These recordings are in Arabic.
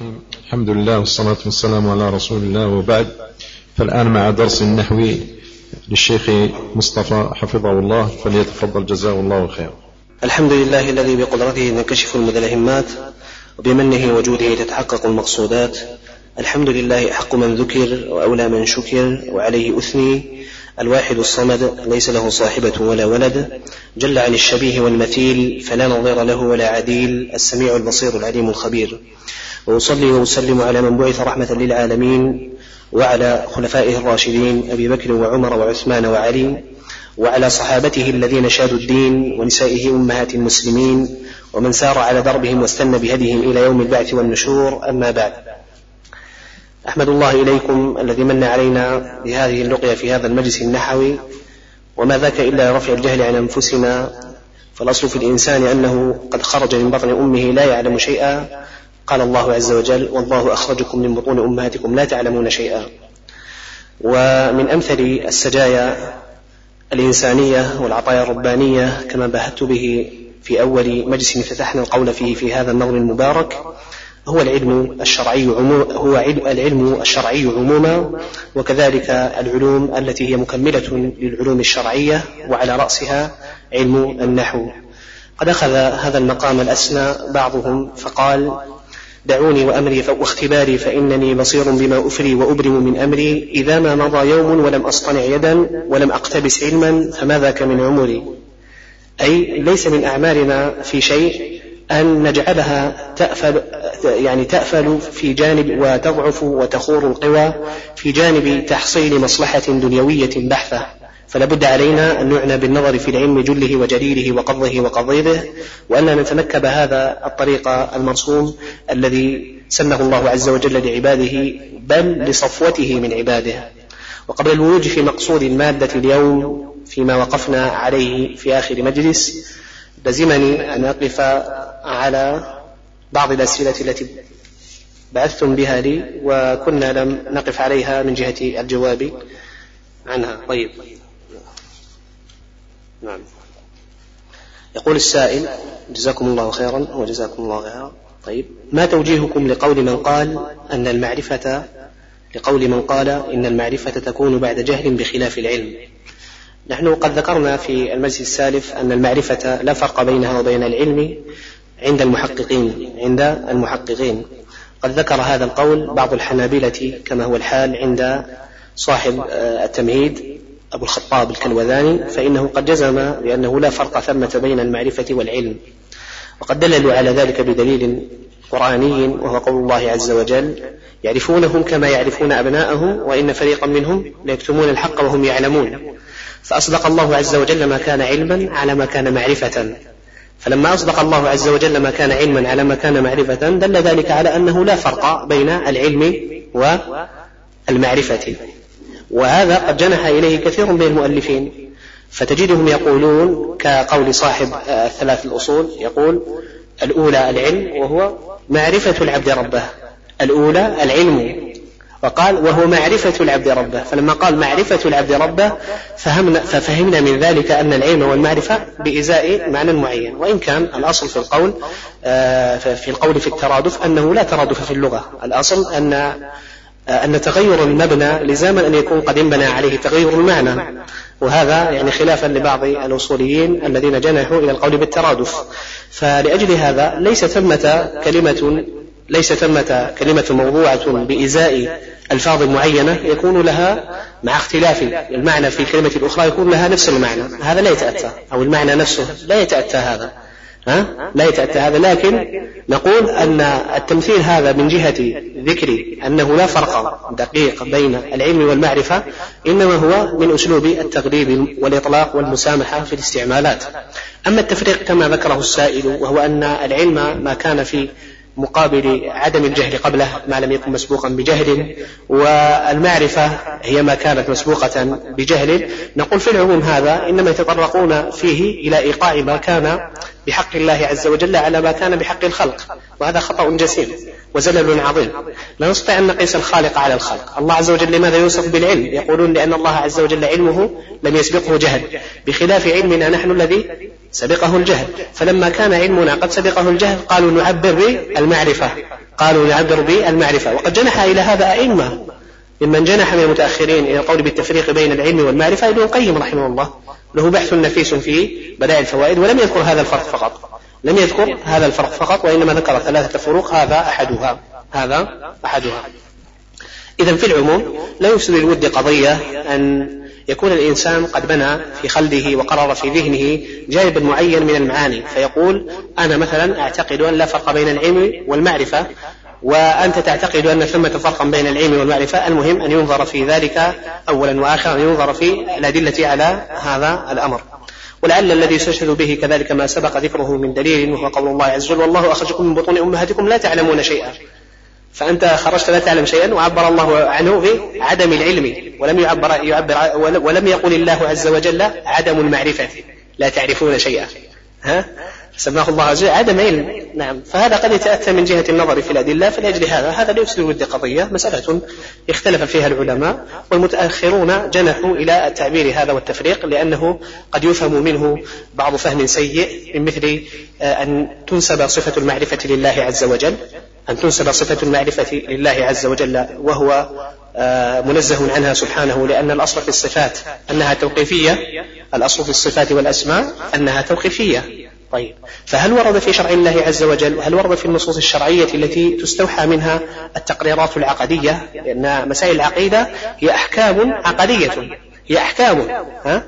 الرحيم. الحمد لله والصلاة والسلام على رسول الله وبعد فالآن مع درس النحو للشيخ مصطفى حفظه الله فليتفضل جزاه الله خيرا. الحمد لله الذي بقدرته تنكشف المتلهمات وبمنه وجوده تتحقق المقصودات. الحمد لله أحق من ذكر وأولى من شكر وعليه أثني. الواحد الصمد ليس له صاحبة ولا ولد. جل عن الشبيه والمثيل فلا نظير له ولا عديل. السميع البصير العليم الخبير. وأصلي وأسلم على من بعث رحمة للعالمين وعلى خلفائه الراشدين أبي بكر وعمر وعثمان وعلي وعلى صحابته الذين شادوا الدين ونسائه أمهات المسلمين ومن سار على دربهم واستنى بهديهم إلى يوم البعث والنشور أما بعد. أحمد الله إليكم الذي من علينا بهذه اللقية في هذا المجلس النحوي وما ذاك إلا رفع الجهل عن أنفسنا فالأصل في الإنسان أنه قد خرج من بطن أمه لا يعلم شيئا قال الله عز وجل والله أخرجكم من بطون أمهاتكم لا تعلمون شيئا. ومن أمثل السجايا الإنسانية والعطايا الربانية كما باهت به في أول مجلس افتتحنا القول فيه في هذا النظم المبارك هو العلم الشرعي عمو هو العلم الشرعي عموما وكذلك العلوم التي هي مكملة للعلوم الشرعية وعلى رأسها علم النحو. قد أخذ هذا المقام الأسنى بعضهم فقال دعوني وأمري واختباري فإنني بصير بما أفري وأبرم من أمري. إذا ما مضى يوم ولم أصطنع يدا ولم أقتبس علما فما ذاك من عمري. أي ليس من أعمالنا في شيء أن نجعلها تأفل يعني تأفل في جانب وتضعف وتخور القوى في جانب تحصيل مصلحة دنيوية بحثة فلا بد علينا أن نعنى بالنظر في العلم جله وجليله وقضه وقضيبه وألا نتنكب هذا الطريق المرسوم الذي سنه الله عز وجل لعباده بل لصفوته من عباده. وقبل الولوج في مقصود المادة اليوم فيما وقفنا عليه في آخر مجلس لزمني أن أقف على بعض الأسئلة التي بعثتم بها لي وكنا لم نقف عليها من جهة الجواب عنها. طيب. نعم. يقول السائل جزاكم الله خيرا وجزاكم الله خيرا. طيب ما توجيهكم لقول من قال أن المعرفة لقول من قال إن المعرفة تكون بعد جهل بخلاف العلم؟ نحن قد ذكرنا في المجلس السالف أن المعرفة لا فرق بينها وبين العلم عند المحققين عند المحققين. قد ذكر هذا القول بعض الحنابلة كما هو الحال عند صاحب آه، التمهيد أبو الخطاب الكلوذاني فإنه قد جزم بأنه لا فرق ثمة بين المعرفة والعلم. وقد دللوا على ذلك بدليل قرآني وهو قول الله عز وجل يعرفونهم كما يعرفون أبناءهم وإن فريقا منهم ليكتمون الحق وهم يعلمون. فأصدق الله عز وجل ما كان علما على ما كان معرفة. فلما أصدق الله عز وجل ما كان علما على ما كان معرفة دل ذلك على أنه لا فرق بين العلم والمعرفة. وهذا قد جنح إليه كثير من المؤلفين. فتجدهم يقولون كقول صاحب الثلاث الأصول يقول الأولى العلم وهو معرفة العبد ربه. الأولى العلم. وقال وهو معرفة العبد ربه. فلما قال معرفة العبد ربه فهمنا ففهمنا من ذلك أن العلم والمعرفة بإزاء معنى معين. وإن كان الأصل في القول آه، في القول في الترادف أنه لا ترادف في اللغة. الأصل أن أن تغير المبنى لزاما أن يكون قد انبنى عليه تغير المعنى. وهذا يعني خلافا لبعض الأصوليين الذين جنحوا إلى القول بالترادف. فلأجل هذا ليس ثمة كلمة ليس ثمة كلمة موضوعة بإزاء ألفاظ معينة يكون لها مع اختلاف المعنى في الكلمة الأخرى يكون لها نفس المعنى. هذا لا يتأتى أو المعنى نفسه لا يتأتى هذا. ها؟ لا يتأتى هذا. لكن نقول أن التمثيل هذا من جهة ذكر أنه لا فرق دقيق بين العلم والمعرفة إنما هو من أسلوب التغليب والإطلاق والمسامحة في الاستعمالات. أما التفريق كما ذكره السائل وهو أن العلم ما كان في مقابل عدم الجهل قبله ما لم يكن مسبوقا بجهل والمعرفة هي ما كانت مسبوقة بجهل. نقول في العموم هذا إنما يتطرقون فيه إلى إيقاع ما كان بحق الله عز وجل على ما كان بحق الخلق. وهذا خطأ جسيم وزلل عظيم. لا نستطيع أن نقيس الخالق على الخلق. الله عز وجل لماذا يوصف بالعلم؟ يقولون لأن الله عز وجل علمه لم يسبقه جهل. بخلاف علمنا نحن الذي سبقه الجهل. فلما كان علمنا قد سبقه الجهل قالوا نعبر بالمعرفة. قالوا نعبر بالمعرفة. وقد جنح إلى هذا أئمة. ممن جنح من المتأخرين إلى القول بالتفريق بين العلم والمعرفة ابن القيم رحمه الله. له بحث نفيس في بدائع الفوائد ولم يذكر هذا الفرق فقط. لم يذكر هذا الفرق فقط وإنما ذكر ثلاثة فروق هذا أحدها. هذا أحدها. إذا في العموم لا يفسد الود قضية أن يكون الإنسان قد بنى في خلده وقرر في ذهنه جانبا معين من المعاني فيقول أنا مثلا أعتقد أن لا فرق بين العلم والمعرفة وأنت تعتقد أن ثمة فرقا بين العلم والمعرفة المهم أن ينظر في ذلك أولا وآخرا أن ينظر في الأدلة على هذا الأمر. ولعل الذي يستشهد به كذلك ما سبق ذكره من دليل وهو قول الله عز وجل والله أخرجكم من بطون أمهاتكم لا تعلمون شيئا. فأنت خرجت لا تعلم شيئا وعبر الله عنه بعدم العلم ولم يعبر, يعبر ولم يقل الله عز وجل عدم المعرفة لا تعرفون شيئا. ها؟ سماه الله عز وجل عدم علم نعم. فهذا قد يتأتى من جهة النظر في الأدلة فلأجل هذا هذا لا يفسد الود قضية مسألة اختلف فيها العلماء والمتأخرون جنحوا إلى التعبير هذا والتفريق لأنه قد يفهم منه بعض فهم سيء من مثل آه، أن تنسب صفة المعرفة لله عز وجل أن تنسب صفة المعرفة لله عز وجل وهو آه، منزه عنها سبحانه لأن الأصل في الصفات أنها توقيفية الأصل في الصفات والأسماء أنها توقيفية. طيب. فهل ورد في شرع الله عز وجل هل ورد في النصوص الشرعية التي تستوحى منها التقريرات العقدية؟ لأن مسائل العقيدة هي أحكام عقدية. هي أحكام ها؟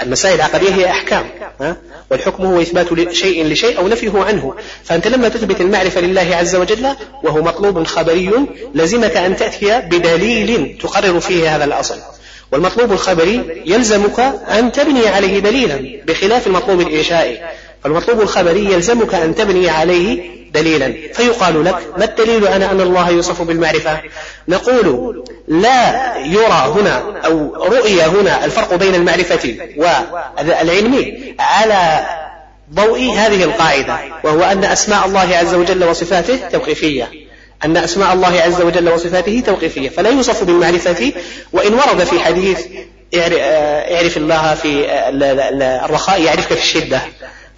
المسائل العقدية هي أحكام ها؟ والحكم هو إثبات شيء لشيء أو نفيه عنه. فأنت لما تثبت المعرفة لله عز وجل وهو مطلوب خبري لزمك أن تأتي بدليل تقرر فيه هذا الأصل. والمطلوب الخبري يلزمك أن تبني عليه دليلا بخلاف المطلوب الإنشائي. فالمطلوب الخبري يلزمك أن تبني عليه دليلا. فيقال لك ما الدليل على أن الله يوصف بالمعرفة؟ نقول لا يرى هنا أو رؤي هنا الفرق بين المعرفة والعلم على ضوء هذه القاعدة وهو أن أسماء الله عز وجل وصفاته توقيفية. أن أسماء الله عز وجل وصفاته توقيفية. فلا يوصف بالمعرفة وإن ورد في حديث اعرف الله في الرخاء يعرفك في الشدة.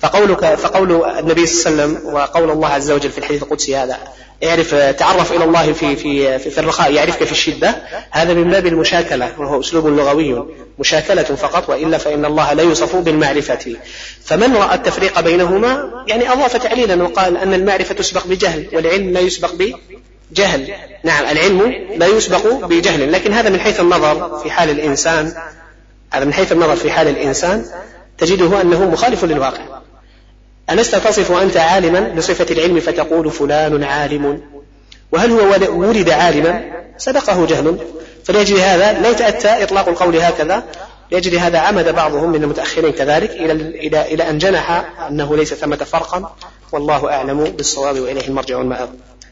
فقولك فقول النبي صلى الله عليه وسلم وقول الله عز وجل في الحديث القدسي هذا اعرف تعرف إلى الله في في في, في الرخاء يعرفك في الشدة. هذا من باب المشاكلة وهو أسلوب لغوي مشاكلة فقط وإلا فإن الله لا يوصف بالمعرفة. فمن رأى التفريق بينهما يعني أضاف تعليلا وقال أن المعرفة تسبق بجهل والعلم لا يسبق بجهل. نعم العلم لا يسبق بجهل. لكن هذا من حيث النظر في حال الإنسان هذا من حيث النظر في حال الإنسان تجده أنه مخالف للواقع. ألست تصف أنت عالما بصفة العلم فتقول فلان عالم؟ وهل هو ولد عالما؟ سبقه جهل. فلأجل هذا لا يتأتى إطلاق القول هكذا. لأجل هذا عمد بعضهم من المتأخرين كذلك إلى إلى إلى أن جنح أنه ليس ثمة فرقا. والله أعلم. بالصواب وإليه المرجع والمآب.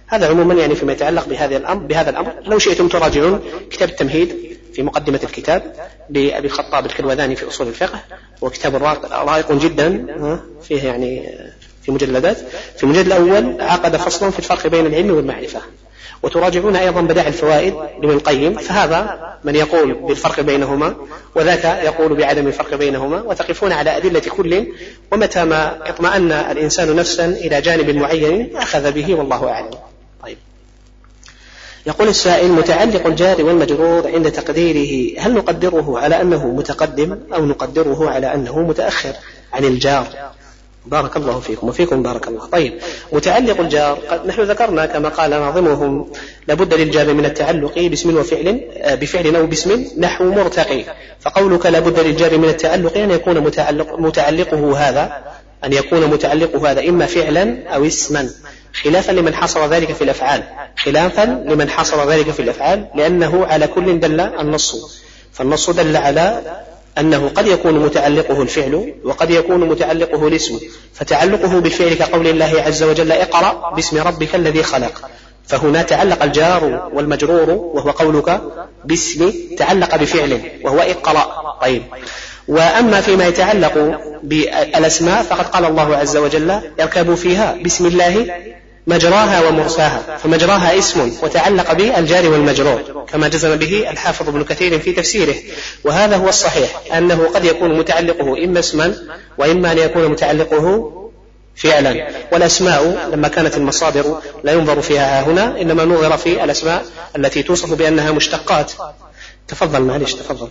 هذا عموما يعني فيما يتعلق بهذا الأمر بهذا الأمر. لو شئتم تراجعون كتاب التمهيد في مقدمة الكتاب. لأبي الخطاب الكروذاني في أصول الفقه وكتاب رائق جدا فيه يعني في مجلدات. في المجلد الأول عقد فصلا في الفرق بين العلم والمعرفة. وتراجعون أيضا بدائع الفوائد لابن القيم فهذا من يقول بالفرق بينهما وذاك يقول بعدم الفرق بينهما. وتقفون على أدلة كل ومتى ما اطمأن الإنسان نفسا إلى جانب معين أخذ به والله أعلم. يقول السائل متعلق الجار والمجرور عند تقديره هل نقدره على أنه متقدم أو نقدره على أنه متأخر عن الجار؟ بارك الله فيكم وفيكم بارك الله. طيب متعلق الجار قد نحن ذكرنا كما قال ناظمهم لابد للجار من التعلق باسم وفعل آه، بفعل أو باسم نحو مرتقي. فقولك لابد للجار من التعلق أن يكون متعلق متعلقه هذا أن يكون متعلقه هذا إما فعلا أو اسما. خلافا لمن حصر ذلك في الأفعال. خلافا لمن حصر ذلك في الأفعال لأنه على كل دل النص. فالنص دل على أنه قد يكون متعلقه الفعل وقد يكون متعلقه الاسم. فتعلقه بالفعل كقول الله عز وجل اقرأ باسم ربك الذي خلق. فهنا تعلق الجار والمجرور وهو قولك باسم تعلق بفعل وهو اقرأ. طيب. وأما فيما يتعلق بالأسماء فقد قال الله عز وجل اركبوا فيها بسم الله مجراها ومرساها فمجراها اسم وتعلق به الجار والمجرور كما جزم به الحافظ ابن كثير في تفسيره. وهذا هو الصحيح أنه قد يكون متعلقه إما اسما وإما أن يكون متعلقه فعلا. والأسماء لما كانت المصادر لا ينظر فيها هنا إنما نظر في الأسماء التي توصف بأنها مشتقات. تفضل معلش تفضل.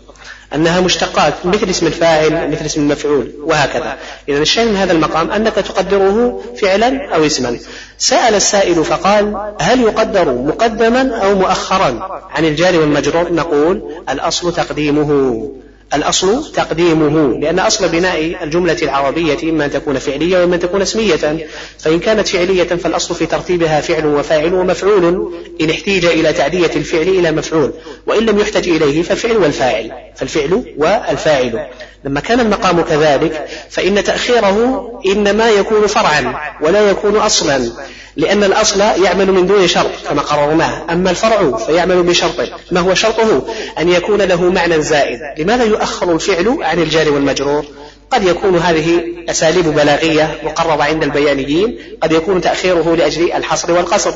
أنها مشتقات مثل اسم الفاعل مثل اسم المفعول وهكذا. إذا الشيء من هذا المقام أنك تقدره فعلا أو اسما. سأل السائل فقال هل يقدر مقدما أو مؤخرا؟ عن الجار والمجرور نقول الأصل تقديمه. الأصل تقديمه لأن أصل بناء الجملة العربية إما أن تكون فعلية وإما أن تكون اسمية. فإن كانت فعلية فالأصل في ترتيبها فعل وفاعل ومفعول. إن احتيج إلى تعدية الفعل إلى مفعول. وإن لم يحتج إليه فالفعل والفاعل فالفعل والفاعل. لما كان المقام كذلك فإن تأخيره إنما يكون فرعا ولا يكون أصلا. لأن الأصل يعمل من دون شرط كما قررناه أما الفرع فيعمل بشرط. ما هو شرطه؟ أن يكون له معنى زائد. لماذا يؤخر الفعل عن الجار والمجرور؟ قد يكون هذه أساليب بلاغية مقررة عند البيانيين قد يكون تأخيره لأجل الحصر والقصر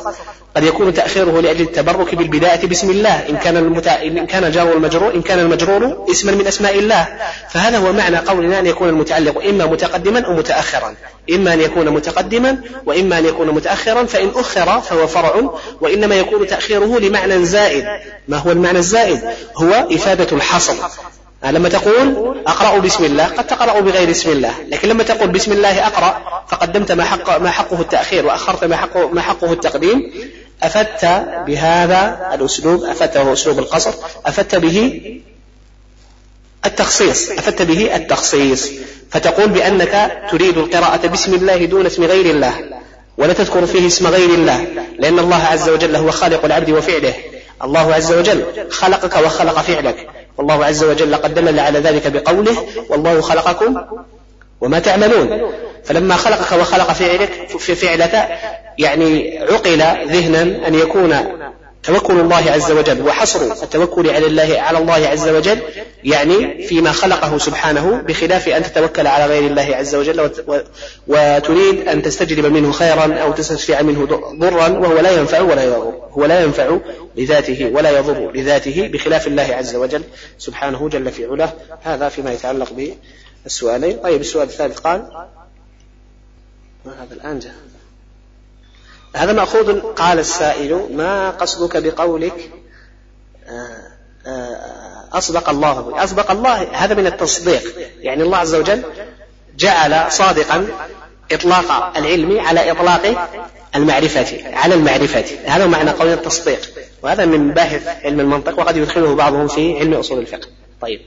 قد يكون تأخيره لأجل التبرك بالبداية بسم الله إن كان المت... إن كان الجار والمجرور إن كان المجرور اسما من أسماء الله. فهذا هو معنى قولنا أن يكون المتعلق إما متقدما أو متأخرا. إما أن يكون متقدما وإما أن يكون متأخرا فإن أخر فهو فرع وإنما يكون تأخيره لمعنى زائد. ما هو المعنى الزائد؟ هو إفادة الحصر. لما تقول أقرأ بسم الله قد تقرأ بغير اسم الله لكن لما تقول بسم الله أقرأ فقدمت ما, حق ما حقه التأخير وأخرت ما حقه, ما حقه التقديم أفدت بهذا الأسلوب أفدت وهو أسلوب القصر أفدت به التخصيص أفدت به التخصيص. فتقول بأنك تريد القراءة بسم الله دون اسم غير الله ولا تذكر فيه اسم غير الله لأن الله عز وجل هو خالق العبد وفعله. الله عز وجل خلقك وخلق فعلك. والله عز وجل قد دلل على ذلك بقوله والله خلقكم وما تعملون. فلما خلقك وخلق فعلك في فعلك يعني عقل ذهنا أن يكون توكل الله عز وجل وحصر التوكل على الله على الله عز وجل يعني فيما خلقه سبحانه بخلاف أن تتوكل على غير الله عز وجل وتريد أن تستجلب منه خيرا أو تستشفع منه ضرا وهو لا ينفع ولا يضر. هو لا ينفع لذاته ولا يضر لذاته بخلاف الله عز وجل سبحانه جل في علاه. هذا فيما يتعلق بالسؤالين. طيب السؤال الثالث قال؟ هذا الآن جاء؟ هذا مأخوذ قال السائل ما قصدك بقولك؟ آه، آه، أصدق الله أصدق الله هذا من التصديق. يعني الله عز وجل جعل صادقا إطلاق العلم على إطلاق المعرفة على المعرفة. هذا معنى قول التصديق. وهذا من باحث علم المنطق وقد يدخله بعضهم في علم أصول الفقه. طيب.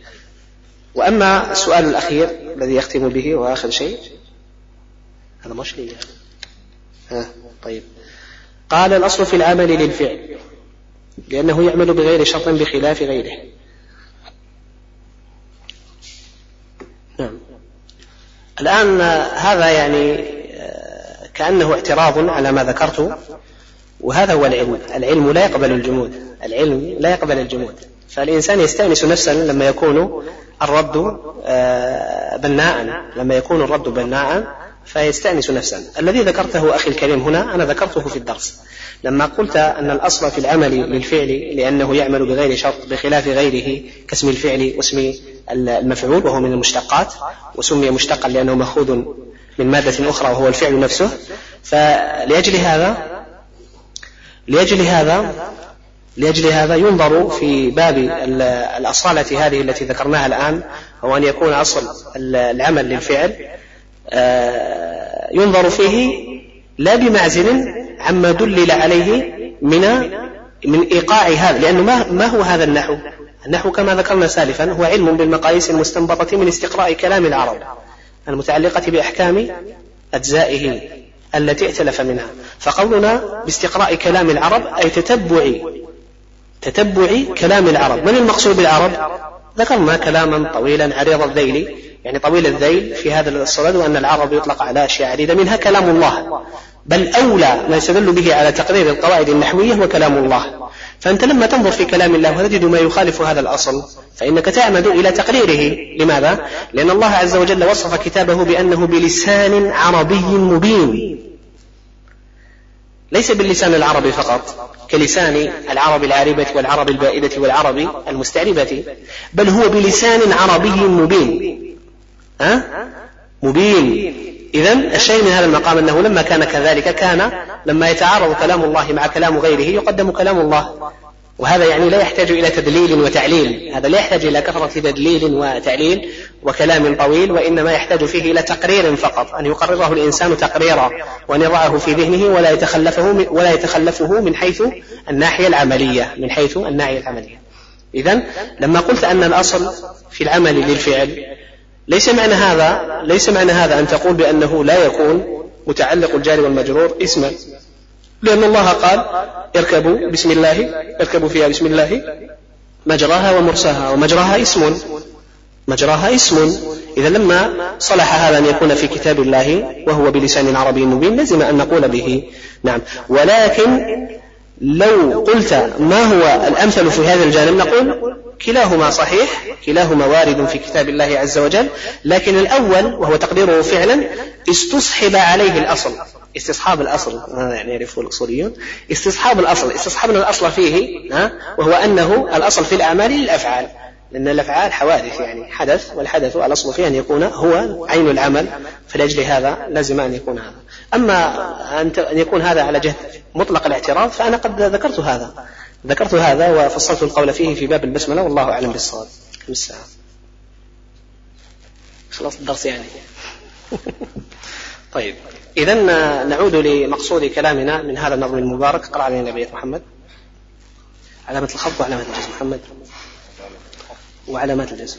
وأما السؤال الأخير الذي يختم به وآخر شيء هذا مش لي ها طيب. قال الأصل في العمل للفعل لأنه يعمل بغير شرط بخلاف غيره. نعم. الآن هذا يعني آه، كأنه اعتراض على ما ذكرت وهذا هو العلم. العلم لا يقبل الجمود. العلم لا يقبل الجمود. فالإنسان يستأنس نفسا لما يكون الرد آه، بناء لما يكون الرد بناء فيستأنس نفسا. الذي ذكرته أخي الكريم هنا أنا ذكرته في الدرس. لما قلت أن الأصل في العمل للفعل لأنه يعمل بغير شرط بخلاف غيره كاسم الفعل واسم المفعول وهو من المشتقات وسمي مشتقا لأنه مأخوذ من مادة أخرى وهو الفعل نفسه فلأجل هذا لأجل هذا لأجل هذا ينظر في باب الأصالة هذه التي ذكرناها الآن هو أن يكون أصل العمل للفعل ينظر فيه لا بمعزل عما دلل عليه من من إيقاع هذا لأنه ما ما هو هذا النحو؟ النحو كما ذكرنا سالفا هو علم بالمقاييس المستنبطة من استقراء كلام العرب المتعلقة بأحكام أجزائه التي ائتلف منها. فقولنا باستقراء كلام العرب أي تتبع تتبع كلام العرب. من المقصود بالعرب؟ ذكرنا كلاما طويلا عريض الذيل يعني طويل الذيل في هذا الصدد وأن العرب يطلق على أشياء عديدة منها كلام الله. بل أولى ما يستدل به على تقرير القواعد النحوية هو كلام الله. فأنت لما تنظر في كلام الله وتجد ما يخالف هذا الأصل فإنك تعمد إلى تقريره. لماذا؟ لأن الله عز وجل وصف كتابه بأنه بلسان عربي مبين. ليس باللسان العربي فقط كلسان العرب العاربة والعرب البائدة والعرب المستعربة بل هو بلسان عربي مبين. ها؟ مبين. إذا الشيء من هذا المقام أنه لما كان كذلك كان لما يتعارض كلام الله مع كلام غيره يقدم كلام الله. وهذا يعني لا يحتاج إلى تدليل وتعليل. هذا لا يحتاج إلى كثرة تدليل وتعليل وكلام طويل وإنما يحتاج فيه إلى تقرير فقط أن يقرره الإنسان تقريرا وأن يضعه في ذهنه ولا يتخلفه ولا يتخلفه من حيث الناحية العملية من حيث الناحية العملية. إذا لما قلت أن الأصل في العمل للفعل ليس معنى هذا ليس معنى هذا أن تقول بأنه لا يكون متعلق الجار والمجرور اسما. لأن الله قال اركبوا بسم الله اركبوا فيها بسم الله. مجراها ومرساها. ومجراها اسم. مجراها اسم. إذا لما صلح هذا أن يكون في كتاب الله وهو بلسان عربي مبين لزم أن نقول به. نعم. ولكن لو قلت ما هو الأمثل في هذا الجانب نقول كلاهما صحيح كلاهما وارد في كتاب الله عز وجل لكن الأول وهو تقديره فعلا استصحب عليه الأصل. استصحاب الأصل يعني يعرفه الأصوليون. استصحاب الأصل استصحبنا الأصل فيه وهو أنه الأصل في الأعمال للأفعال. لأن الأفعال حوادث يعني حدث والحدث الأصل فيه أن يكون هو عين العمل فلأجل هذا لازم أن يكون هذا. أما أن يكون هذا على جهة مطلق الاعتراض فأنا قد ذكرت هذا. ذكرت هذا وفصلت القول فيه في باب البسملة والله أعلم بالصواب. كم الساعة خلاص الدرس يعني. طيب. إذا نعود لمقصود كلامنا من هذا النظم المبارك. اقرأ علينا بيت محمد. علامة الخفض وعلامة الجزم. محمد. وعلامات الجزم.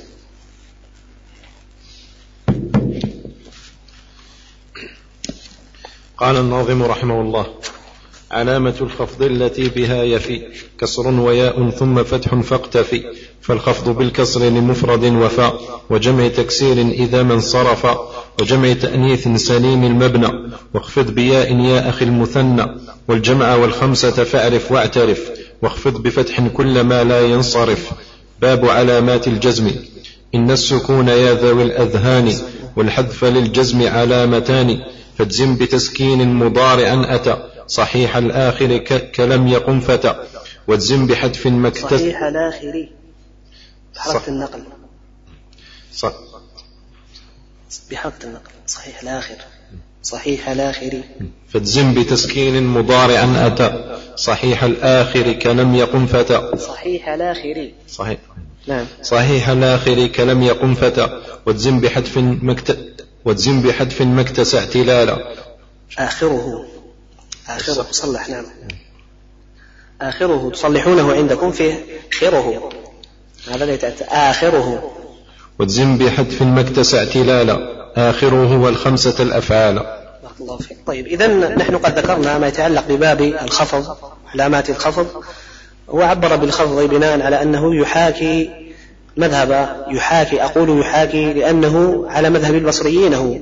قال الناظم رحمه الله علامة الخفض التي بها يفي كسر وياء ثم فتح فاقتفي فالخفض بالكسر لمفرد وفاء وجمع تكسير إذا ما انصرف وجمع تأنيث سليم المبنى واخفض بياء يا أخي المثنى والجمع والخمسة فأعرف واعترف واخفض بفتح كل ما لا ينصرف. باب علامات الجزم إن السكون يا ذوي الأذهان والحذف للجزم علامتان فاجزم بتسكين مضارعا أتى. صحيح الآخر كلم يقم فتى. واجزم بحذف مكتس صحيح الآخر. بحركة النقل. صح. بحركة النقل. صحيح الآخر. صحيح الآخر. فاجزم بتسكين مضارعا أتى. صحيح الآخر كلم يقم فتى. صحيح الآخر. صحيح. نعم. صحيح الآخر كلم يقم فتى. واجزم بحذف مكت واجزم بحذف مكتس اعتلالا آخره. آخره. صلح نعم. آخره. تصلحونه عندكم في خيره هذا تأتي. آخره. واجزم بحذف مكتس اعتلالا آخره والخمسة الأفعال بارك الله فيك. طيب إذا نحن قد ذكرنا ما يتعلق بباب الخفض علامات الخفض. وعبر بالخفض بناء على أنه يحاكي مذهب يحاكي أقول يحاكي لأنه على مذهب البصريين هو.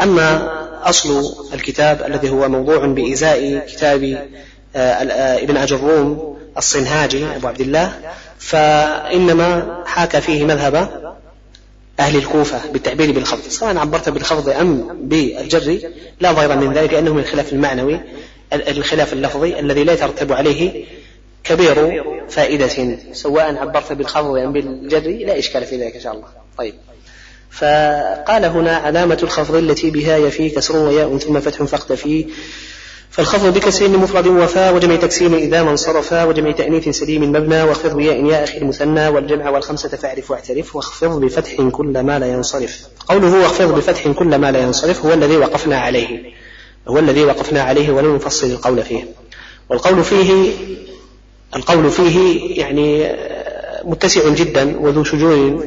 أما أصل الكتاب الذي هو موضوع بإزاء كتاب آه، آه، ابن أجروم الصنهاجي أبو عبد الله فإنما حاك فيه مذهب أهل الكوفة بالتعبير بالخفض. سواء عبرت بالخفض أم بالجر لا ضير من ذلك لأنه من الخلاف المعنوي الخلاف اللفظي الذي لا يترتب عليه كبير فائدة. سواء عبرت بالخفض أم بالجر لا إشكال في ذلك إن شاء الله. طيب. فقال هنا علامة الخفض التي بها يفي كسر وياء ثم فتح فاختفي. فالخفض بكسر مفرد وفاء وجمع تكسير إذا ما انصرفا وجمع تأنيث سليم مبنى واخفض بياء يا أخي المثنى والجمع والخمسة فاعرف واعترف واخفض بفتح كل ما لا ينصرف. قوله واخفض بفتح كل ما لا ينصرف هو الذي وقفنا عليه هو الذي وقفنا عليه ولم نفصل القول فيه. والقول فيه القول فيه يعني متسع جدا وذو شجون.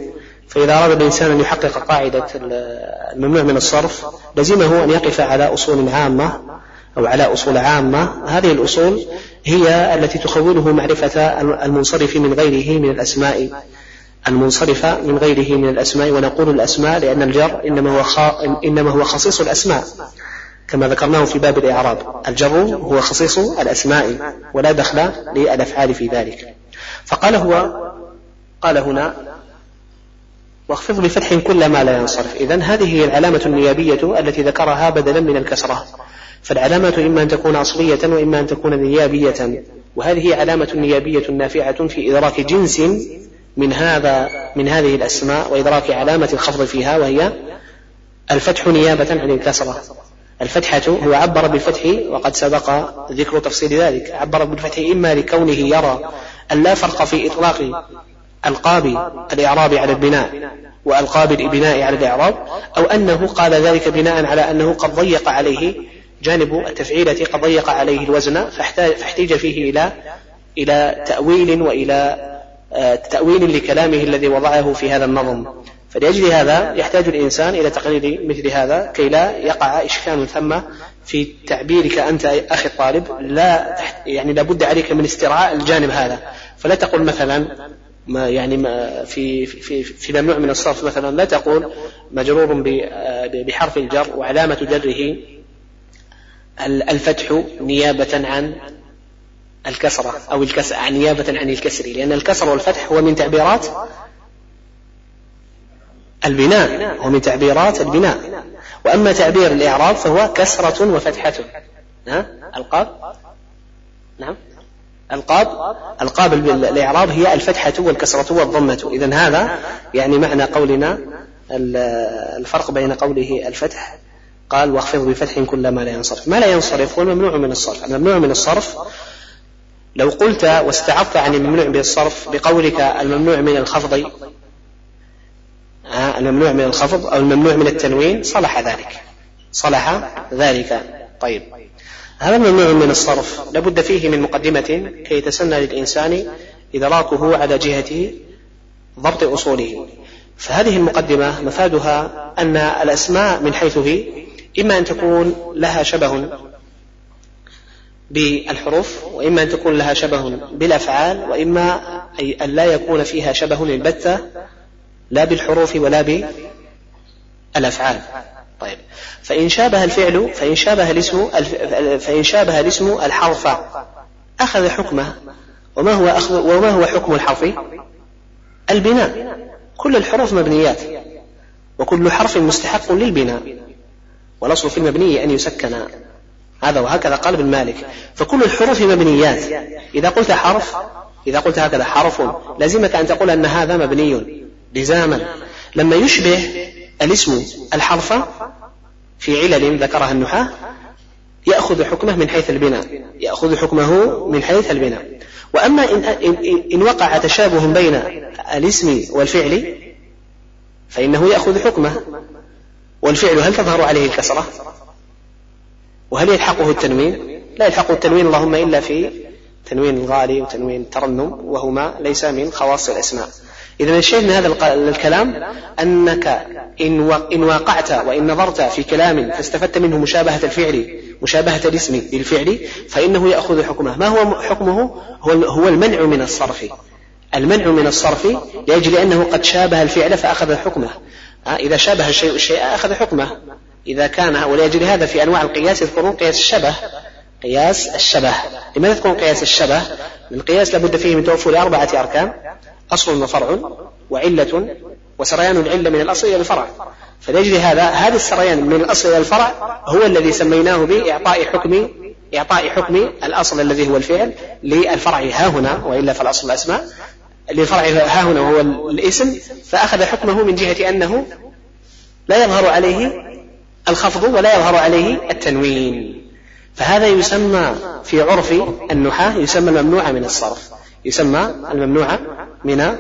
فإذا أراد الإنسان أن يحقق قاعدة الممنوع من الصرف لزمه أن يقف على أصول عامة أو على أصول عامة. هذه الأصول هي التي تخوله معرفة المنصرف من غيره من الأسماء. المنصرفة من غيره من الأسماء. ونقول الأسماء لأن الجر إنما هو إنما هو خصيص الأسماء. كما ذكرناه في باب الإعراب. الجر هو خصيص الأسماء ولا دخل للأفعال في ذلك. فقال هو قال هنا واخفض بفتح كل ما لا ينصرف. إذا هذه هي العلامة النيابية التي ذكرها بدلا من الكسرة. فالعلامة إما أن تكون أصلية وإما أن تكون نيابية. وهذه علامة نيابية نافعة في إدراك جنس من هذا من هذه الأسماء وإدراك علامة الخفض فيها وهي الفتح نيابة عن الكسرة. الفتحة هو عبر بالفتح وقد سبق ذكر تفصيل ذلك. عبر بالفتح إما لكونه يرى أن لا فرق في إطلاق ألقاب الإعراب على البناء وألقاب البناء على الإعراب أو أنه قال ذلك بناء على أنه قد ضيق عليه جانب التفعيلة قد ضيق عليه الوزن فاحتاج فيه إلى إلى تأويل وإلى آه، تأويل لكلامه الذي وضعه في هذا النظم. فلأجل هذا يحتاج الإنسان إلى تقليد مثل هذا كي لا يقع إشكال ثم في تعبيرك أنت أخي الطالب لا يعني لابد عليك من استرعاء الجانب هذا. فلا تقول مثلا ما يعني ما في في في ممنوع من الصرف مثلا لا تقول مجرور بحرف الجر وعلامة جره الفتح نيابة عن الكسرة أو الكسر نيابة عن الكسر لأن الكسر والفتح هو من تعبيرات البناء هو من تعبيرات البناء. وأما تعبير الإعراب فهو كسرة وفتحة. ها القاب. نعم القاب. القاب الإعراب هي الفتحة والكسرة والضمة. إذا هذا يعني معنى قولنا الفرق بين قوله الفتح قال واخفض بفتح كل ما لا ينصرف. ما لا ينصرف؟ هو الممنوع من الصرف. الممنوع من الصرف لو قلت واستعرضت عن الممنوع من الصرف بقولك الممنوع من الخفض الممنوع من الخفض أو الممنوع من التنوين صلح ذلك. صلح ذلك. طيب. هذا الممنوع من الصرف. لابد فيه من مقدمة كي يتسنى للإنسان إدراكه على جهة ضبط أصوله. فهذه المقدمة مفادها أن الأسماء من حيث هي إما أن تكون لها شبه بالحروف وإما أن تكون لها شبه بالأفعال وإما أن لا يكون فيها شبه البتة لا بالحروف ولا بالأفعال. طيب. فإن شابه الفعل فإن شابه الاسم فإن شابه الاسم الحرف أخذ حكمه. وما هو أخذ وما هو حكم الحرف؟ البناء. كل الحروف مبنيات. وكل حرف مستحق للبناء. والأصل في المبني أن يسكن. هذا وهكذا قال ابن مالك. فكل الحروف مبنيات. إذا قلت حرف إذا قلت هكذا حرف لازمك أن تقول أن هذا مبني. لزاما. لما يشبه الاسم الحرف في علل ذكرها النحاة يأخذ حكمه من حيث البناء. يأخذ حكمه من حيث البناء. وأما إن, إن, وقع تشابه بين الاسم والفعل فإنه يأخذ حكمه. والفعل هل تظهر عليه الكسرة؟ وهل يلحقه التنوين؟ لا يلحقه التنوين اللهم إلا في تنوين الغالي وتنوين الترنم وهما ليس من خواص الأسماء. إذا الشيء من هذا الكلام أنك إن واقعت وإن نظرت في كلام فاستفدت منه مشابهة الفعل مشابهة الاسم بالفعل فإنه يأخذ حكمه. ما هو حكمه؟ هو هو المنع من الصرف. المنع من الصرف لأجل أنه قد شابه الفعل فأخذ حكمه. إذا شابه الشيء الشيء أخذ حكمه. إذا كان ولأجل هذا في أنواع القياس يذكرون قياس الشبه. قياس الشبه. لماذا تكون قياس الشبه؟ القياس لابد فيه من توفر أربعة أركان. أصل وفرع وعلة وسريان العلة من الأصل إلى الفرع. فلأجل هذا هذا السريان من الأصل إلى الفرع هو الذي سميناه بإعطاء حكم إعطاء حكم الأصل الذي هو الفعل للفرع. ها هنا وإلا فالأصل الأسماء. للفرع ها هنا وهو الاسم فأخذ حكمه من جهة أنه لا يظهر عليه الخفض ولا يظهر عليه التنوين. فهذا يسمى في عرف النحاة يسمى الممنوع من الصرف. يسمى الممنوع من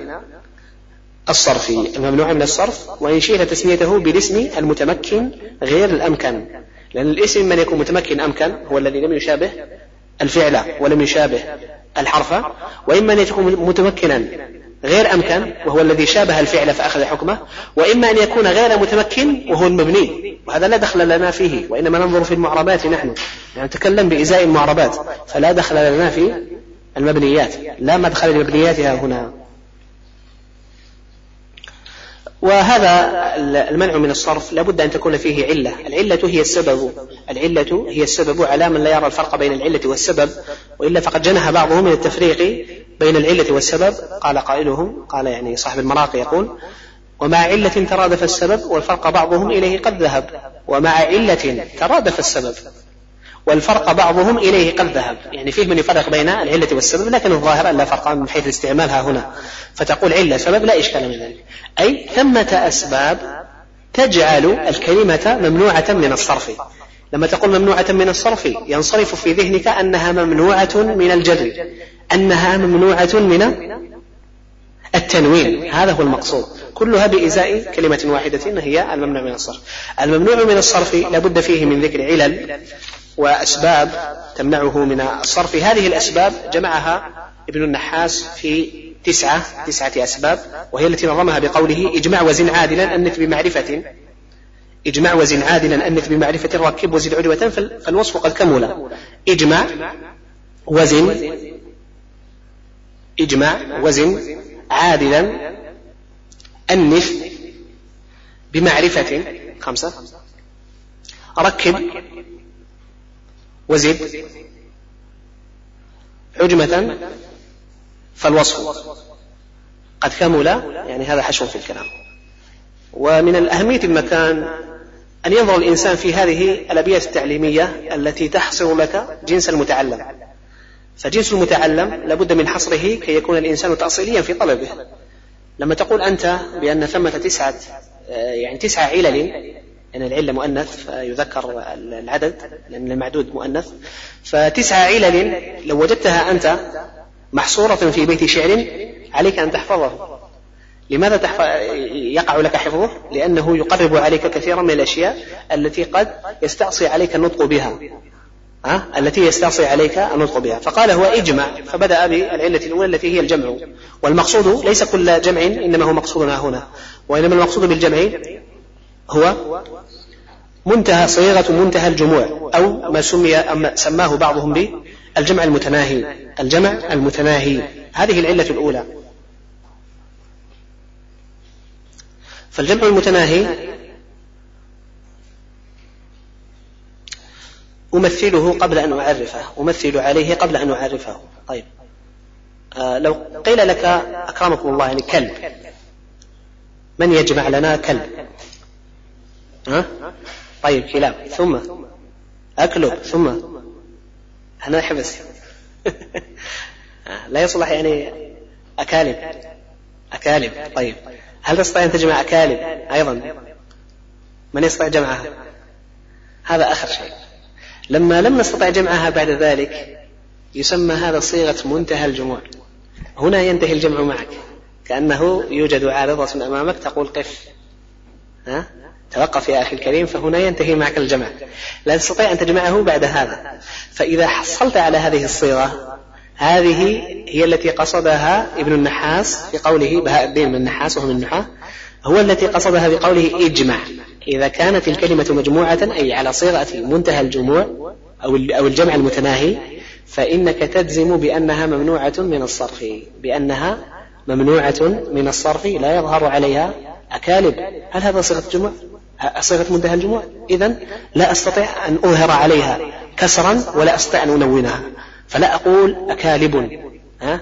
الصرف الممنوع من الصرف وإن شئت تسميته بالاسم المتمكن غير الأمكن. لأن الاسم من يكون متمكن أمكن هو الذي لم يشابه الفعل ولم يشابه الحرف وإما أن يكون متمكنا غير أمكن وهو الذي شابه الفعل فأخذ حكمه وإما أن يكون غير متمكن وهو المبني. وهذا لا دخل لنا فيه وإنما ننظر في المعربات نحن. نتكلم بإزاء المعربات فلا دخل لنا في المبنيات لا مدخل لمبنياتها هنا. وهذا المنع من الصرف لابد أن تكون فيه علة. العلة هي السبب. العلة هي السبب. على من لا يرى الفرق بين العلة والسبب وإلا فقد جنح بعضهم من التفريق بين العلة والسبب. قال قائلهم قال يعني صاحب المراقي يقول ومع علة ترادف السبب والفرق بعضهم إليه قد ذهب. ومع علة ترادف السبب. والفرق بعضهم إليه قد ذهب. يعني فيه من يفرق بين العلة والسبب لكن الظاهر أن لا فرق من حيث استعمالها هنا. فتقول علة سبب لا إشكال من ذلك. أي ثمة أسباب تجعل الكلمة ممنوعة من الصرف. لما تقول ممنوعة من الصرف ينصرف في ذهنك أنها ممنوعة من الجر أنها ممنوعة من التنوين. هذا هو المقصود. كلها بإزاء كلمة واحدة هي الممنوع من الصرف. الممنوع من الصرف لابد فيه من ذكر علل. وأسباب تمنعه من الصرف. هذه الأسباب جمعها ابن النحاس في تسعة تسعة أسباب وهي التي نظمها بقوله إجماع وزن عادلا أنت بمعرفة. إجماع وزن عادلا أنت بمعرفة. ركب وزد عدوة فالوصف قد كمل. إجماع وزن إجماع وزن عادلا أنف بمعرفة. خمسة. ركب وزد. عجمة فالوصف. قد كمل يعني هذا حشو في الكلام. ومن الأهمية المكان أن ينظر الإنسان في هذه الأبيات التعليمية التي تحصر لك جنس المتعلم. فجنس المتعلم لابد من حصره كي يكون الإنسان تأصيليا في طلبه. لما تقول أنت بأن ثمة تسعة يعني تسعة علل يعني العلة مؤنث فيذكر العدد لأن المعدود مؤنث. فتسعة علل لو وجدتها أنت محصورة في بيت شعر عليك أن تحفظه. لماذا تحفظ يقع لك حفظه؟ لأنه يقرب عليك كثيرا من الأشياء التي قد يستعصي عليك النطق بها. ها؟ التي يستعصي عليك النطق بها. فقال هو اجمع. فبدأ بالعلة الأولى التي هي الجمع. والمقصود ليس كل جمع إنما هو مقصودنا هنا. وإنما المقصود بالجمع هو منتهى صيغة منتهى الجموع أو ما سمي أما سماه بعضهم بالجمع المتناهي الجمع المتناهي. هذه العلة الأولى. فالجمع المتناهي أمثله قبل أن أعرفه أمثل عليه قبل أن أعرفه. طيب. آه لو قيل لك أكرمكم الله يعني كلب. من يجمع لنا كلب؟ ها؟ طيب كلاب. ثم؟ أكلب ثم؟ أنا حبس لا يصلح يعني أكالب. أكالب. طيب. هل تستطيع أن تجمع أكالب أيضا؟ من يستطيع جمعها؟ هذا آخر شيء. لما لم نستطع جمعها بعد ذلك يسمى هذا صيغة منتهى الجموع. هنا ينتهي الجمع معك. كأنه يوجد عارضة أمامك تقول قف. ها؟ توقف يا أخي الكريم فهنا ينتهي معك الجمع لا تستطيع أن تجمعه بعد هذا. فإذا حصلت على هذه الصيغة هذه هي التي قصدها ابن النحاس في قوله بهاء الدين من النحاس وهو من النحاة هو التي قصدها بقوله اجمع. إذا كانت الكلمة مجموعة أي على صيغة منتهى الجموع أو أو الجمع المتناهي فإنك تجزم بأنها ممنوعة من الصرف بأنها ممنوعة من الصرف لا يظهر عليها أكالب هل هذا صيغة جموع؟ صيغة منتهى الجموع. إذا لا أستطيع أن أظهر عليها كسرا ولا أستطيع أن أنونها. فلا أقول أكالب ها؟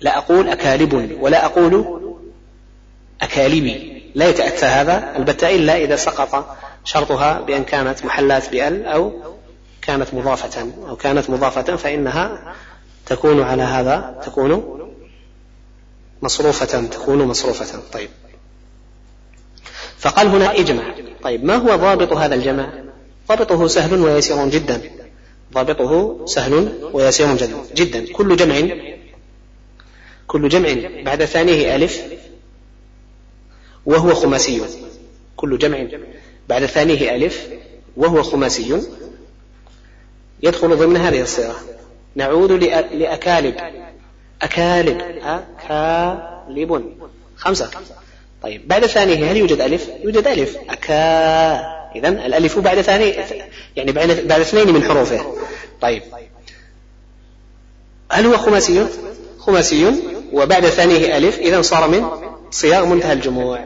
لا أقول أكالب ولا أقول أكالبي لا يتأتى هذا. البتة إلا إذا سقط شرطها بأن كانت محلات بأل أو كانت مضافة. أو كانت مضافة فإنها تكون على هذا تكون مصروفة تكون مصروفة. طيب. فقال هنا اجمع. طيب ما هو ضابط هذا الجمع؟ ضابطه سهل ويسير جدا. ضابطه سهل ويسير جدا. جدا. كل جمع. كل جمع. بعد ثانية ألف. وهو خماسي. كل جمع. بعد ثانية ألف. وهو خماسي. يدخل ضمن هذه الصيغة. نعود لأكالب أكالب أكالب خمسة. طيب بعد ثانية هل يوجد ألف؟ يوجد ألف. أكا. إذا الألف بعد ثاني يعني بعد اثنين من حروفه. طيب. هل هو خماسي؟ خماسي. وبعد ثانية ألف إذا صار من صياغ منتهى الجموع.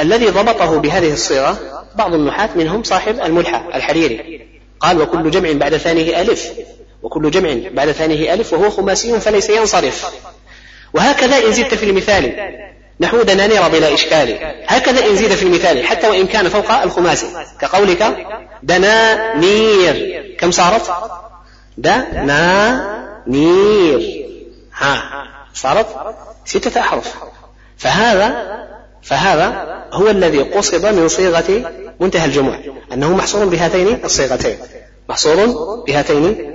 الذي ضبطه بهذه الصيغة بعض النحاة منهم صاحب الملحة الحريري. قال وكل جمع بعد ثانية ألف. وكل جمع بعد ثانية ألف وهو خماسي فليس ينصرف. وهكذا إن زدت في المثال. نحو دنانير بلا إشكال. هكذا إن زيد في المثال حتى وإن كان فوق الخماسي كقولك دنانير كم صارت؟ دنانير ها صارت ستة أحرف. فهذا فهذا هو الذي قصد من صيغة منتهى الجموع أنه محصور بهاتين الصيغتين. محصور بهاتين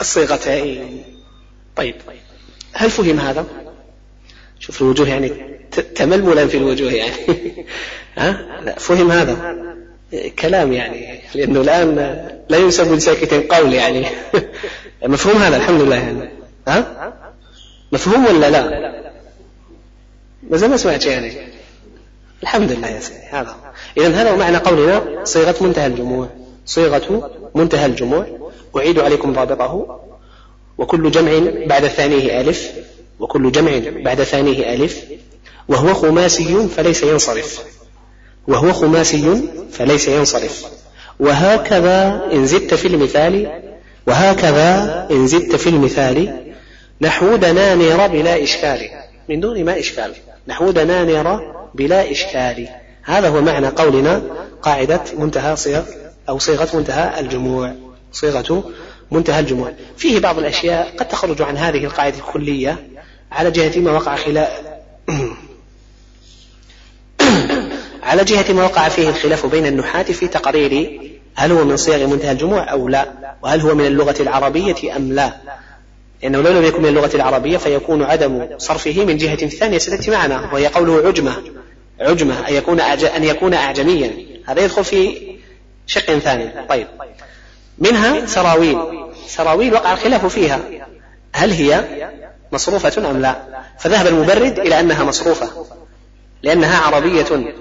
الصيغتين. طيب هل فهم هذا؟ شوف الوجوه يعني تململا في الوجوه يعني. ها؟ لا فهم هذا. كلام يعني لأنه الآن لا ينسب لساكت قول يعني. مفهوم هذا الحمد لله يعني. ها؟ مفهوم ولا لا؟ ما زال ما سمعت يعني. الحمد لله يا سيدي هذا. إذا هذا معنى قولنا صيغة منتهى الجموع. صيغة منتهى الجموع. أعيد عليكم ضابطه. وكل جمع بعد ثانية ألف. وكل جمع بعد ثانية ألف وهو خماسي فليس ينصرف. وهو خماسي فليس ينصرف. وهكذا إن زدت في المثال وهكذا إن زدت في المثال نحو دنانير بلا إشكال. من دون ما إشكال. نحو دنانير بلا إشكال. هذا هو معنى قولنا قاعدة منتهى صيغ أو صيغة منتهى الجموع. صيغة منتهى الجموع. فيه بعض الأشياء قد تخرج عن هذه القاعدة الكلية. على جهة ما وقع خلاف على جهة ما وقع فيه الخلاف بين النحاة في تقرير هل هو من صيغ منتهى الجموع أو لا وهل هو من اللغة العربية أم لا. لأنه لو لم يكن من اللغة العربية فيكون عدم صرفه من جهة ثانية ستأتي معنا وهي قوله عجمة. عجمة أن يكون أن يكون أعجميا. هذا يدخل في شق ثاني. طيب. منها سراويل. سراويل وقع الخلاف فيها. هل هي مصروفة أم لا؟ فذهب المبرد إلى أنها مصروفة. لأنها عربية.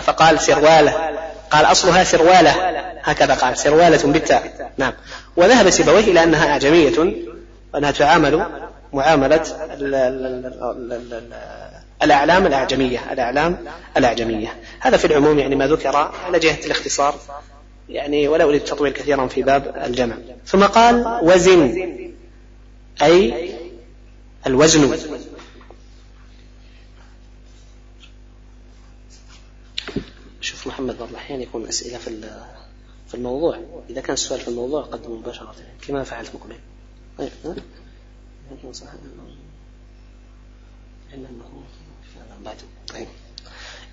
فقال سروالة. قال أصلها سروالة. هكذا قال. سروالة بالتاء. نعم. وذهب سيبويه إلى أنها أعجمية. وأنها تعامل معاملة الأعلام الأعجمية. الأعلام الأعجمية. هذا في العموم يعني ما ذكر على جهة الاختصار. يعني ولا أريد التطويل كثيرا في باب الجمع. ثم قال وزن. أي الوزن. شوف محمد بعض الأحيان يكون أسئلة في في الموضوع. إذا كان السؤال في الموضوع قدمه مباشرة. كما فعلت مقبل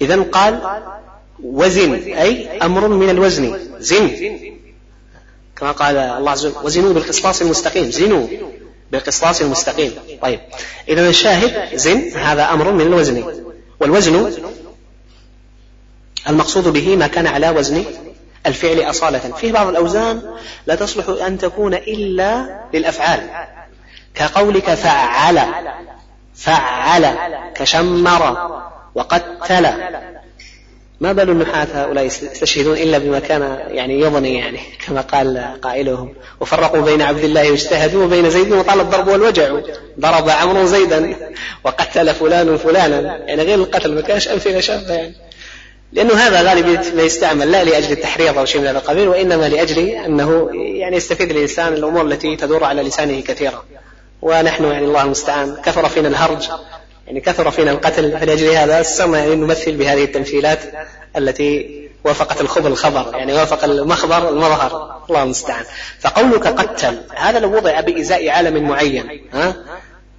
إذا قال وزن أي أمر من الوزن. زن. كما قال الله عز وجل وزنوا بالقسطاس المستقيم. زنوا. بالقسطاس المستقيم. طيب. إذا الشاهد زن هذا أمر من الوزن. والوزن المقصود به ما كان على وزن الفعل أصالة. فيه بعض الأوزان لا تصلح أن تكون إلا للأفعال. كقولك فعل. فعل. كشمر. وقتل. ما بال النحاة هؤلاء يستشهدون إلا بما كان يعني يظني يعني كما قال قائلهم. وفرقوا بين عبد الله واجتهدوا وبين زيد وطال الضرب والوجع. ضرب عمرو زيدا وقتل فلان فلانا. يعني غير القتل ما كانش أمثلة شابة يعني. لأنه هذا غالبا ما يستعمل لا لأجل التحريض أو شيء من هذا القبيل وإنما لأجل أنه يعني يستفيد الإنسان الأمور التي تدور على لسانه كثيرا. ونحن يعني الله المستعان كثر فينا الهرج. يعني كثر فينا القتل فلأجل هذا صرنا يعني نمثل بهذه التمثيلات التي وافقت الخبر الخبر يعني وافق المخبر المظهر. الله المستعان. فقولك قتل هذا لو وضع بإزاء عالم معين ها؟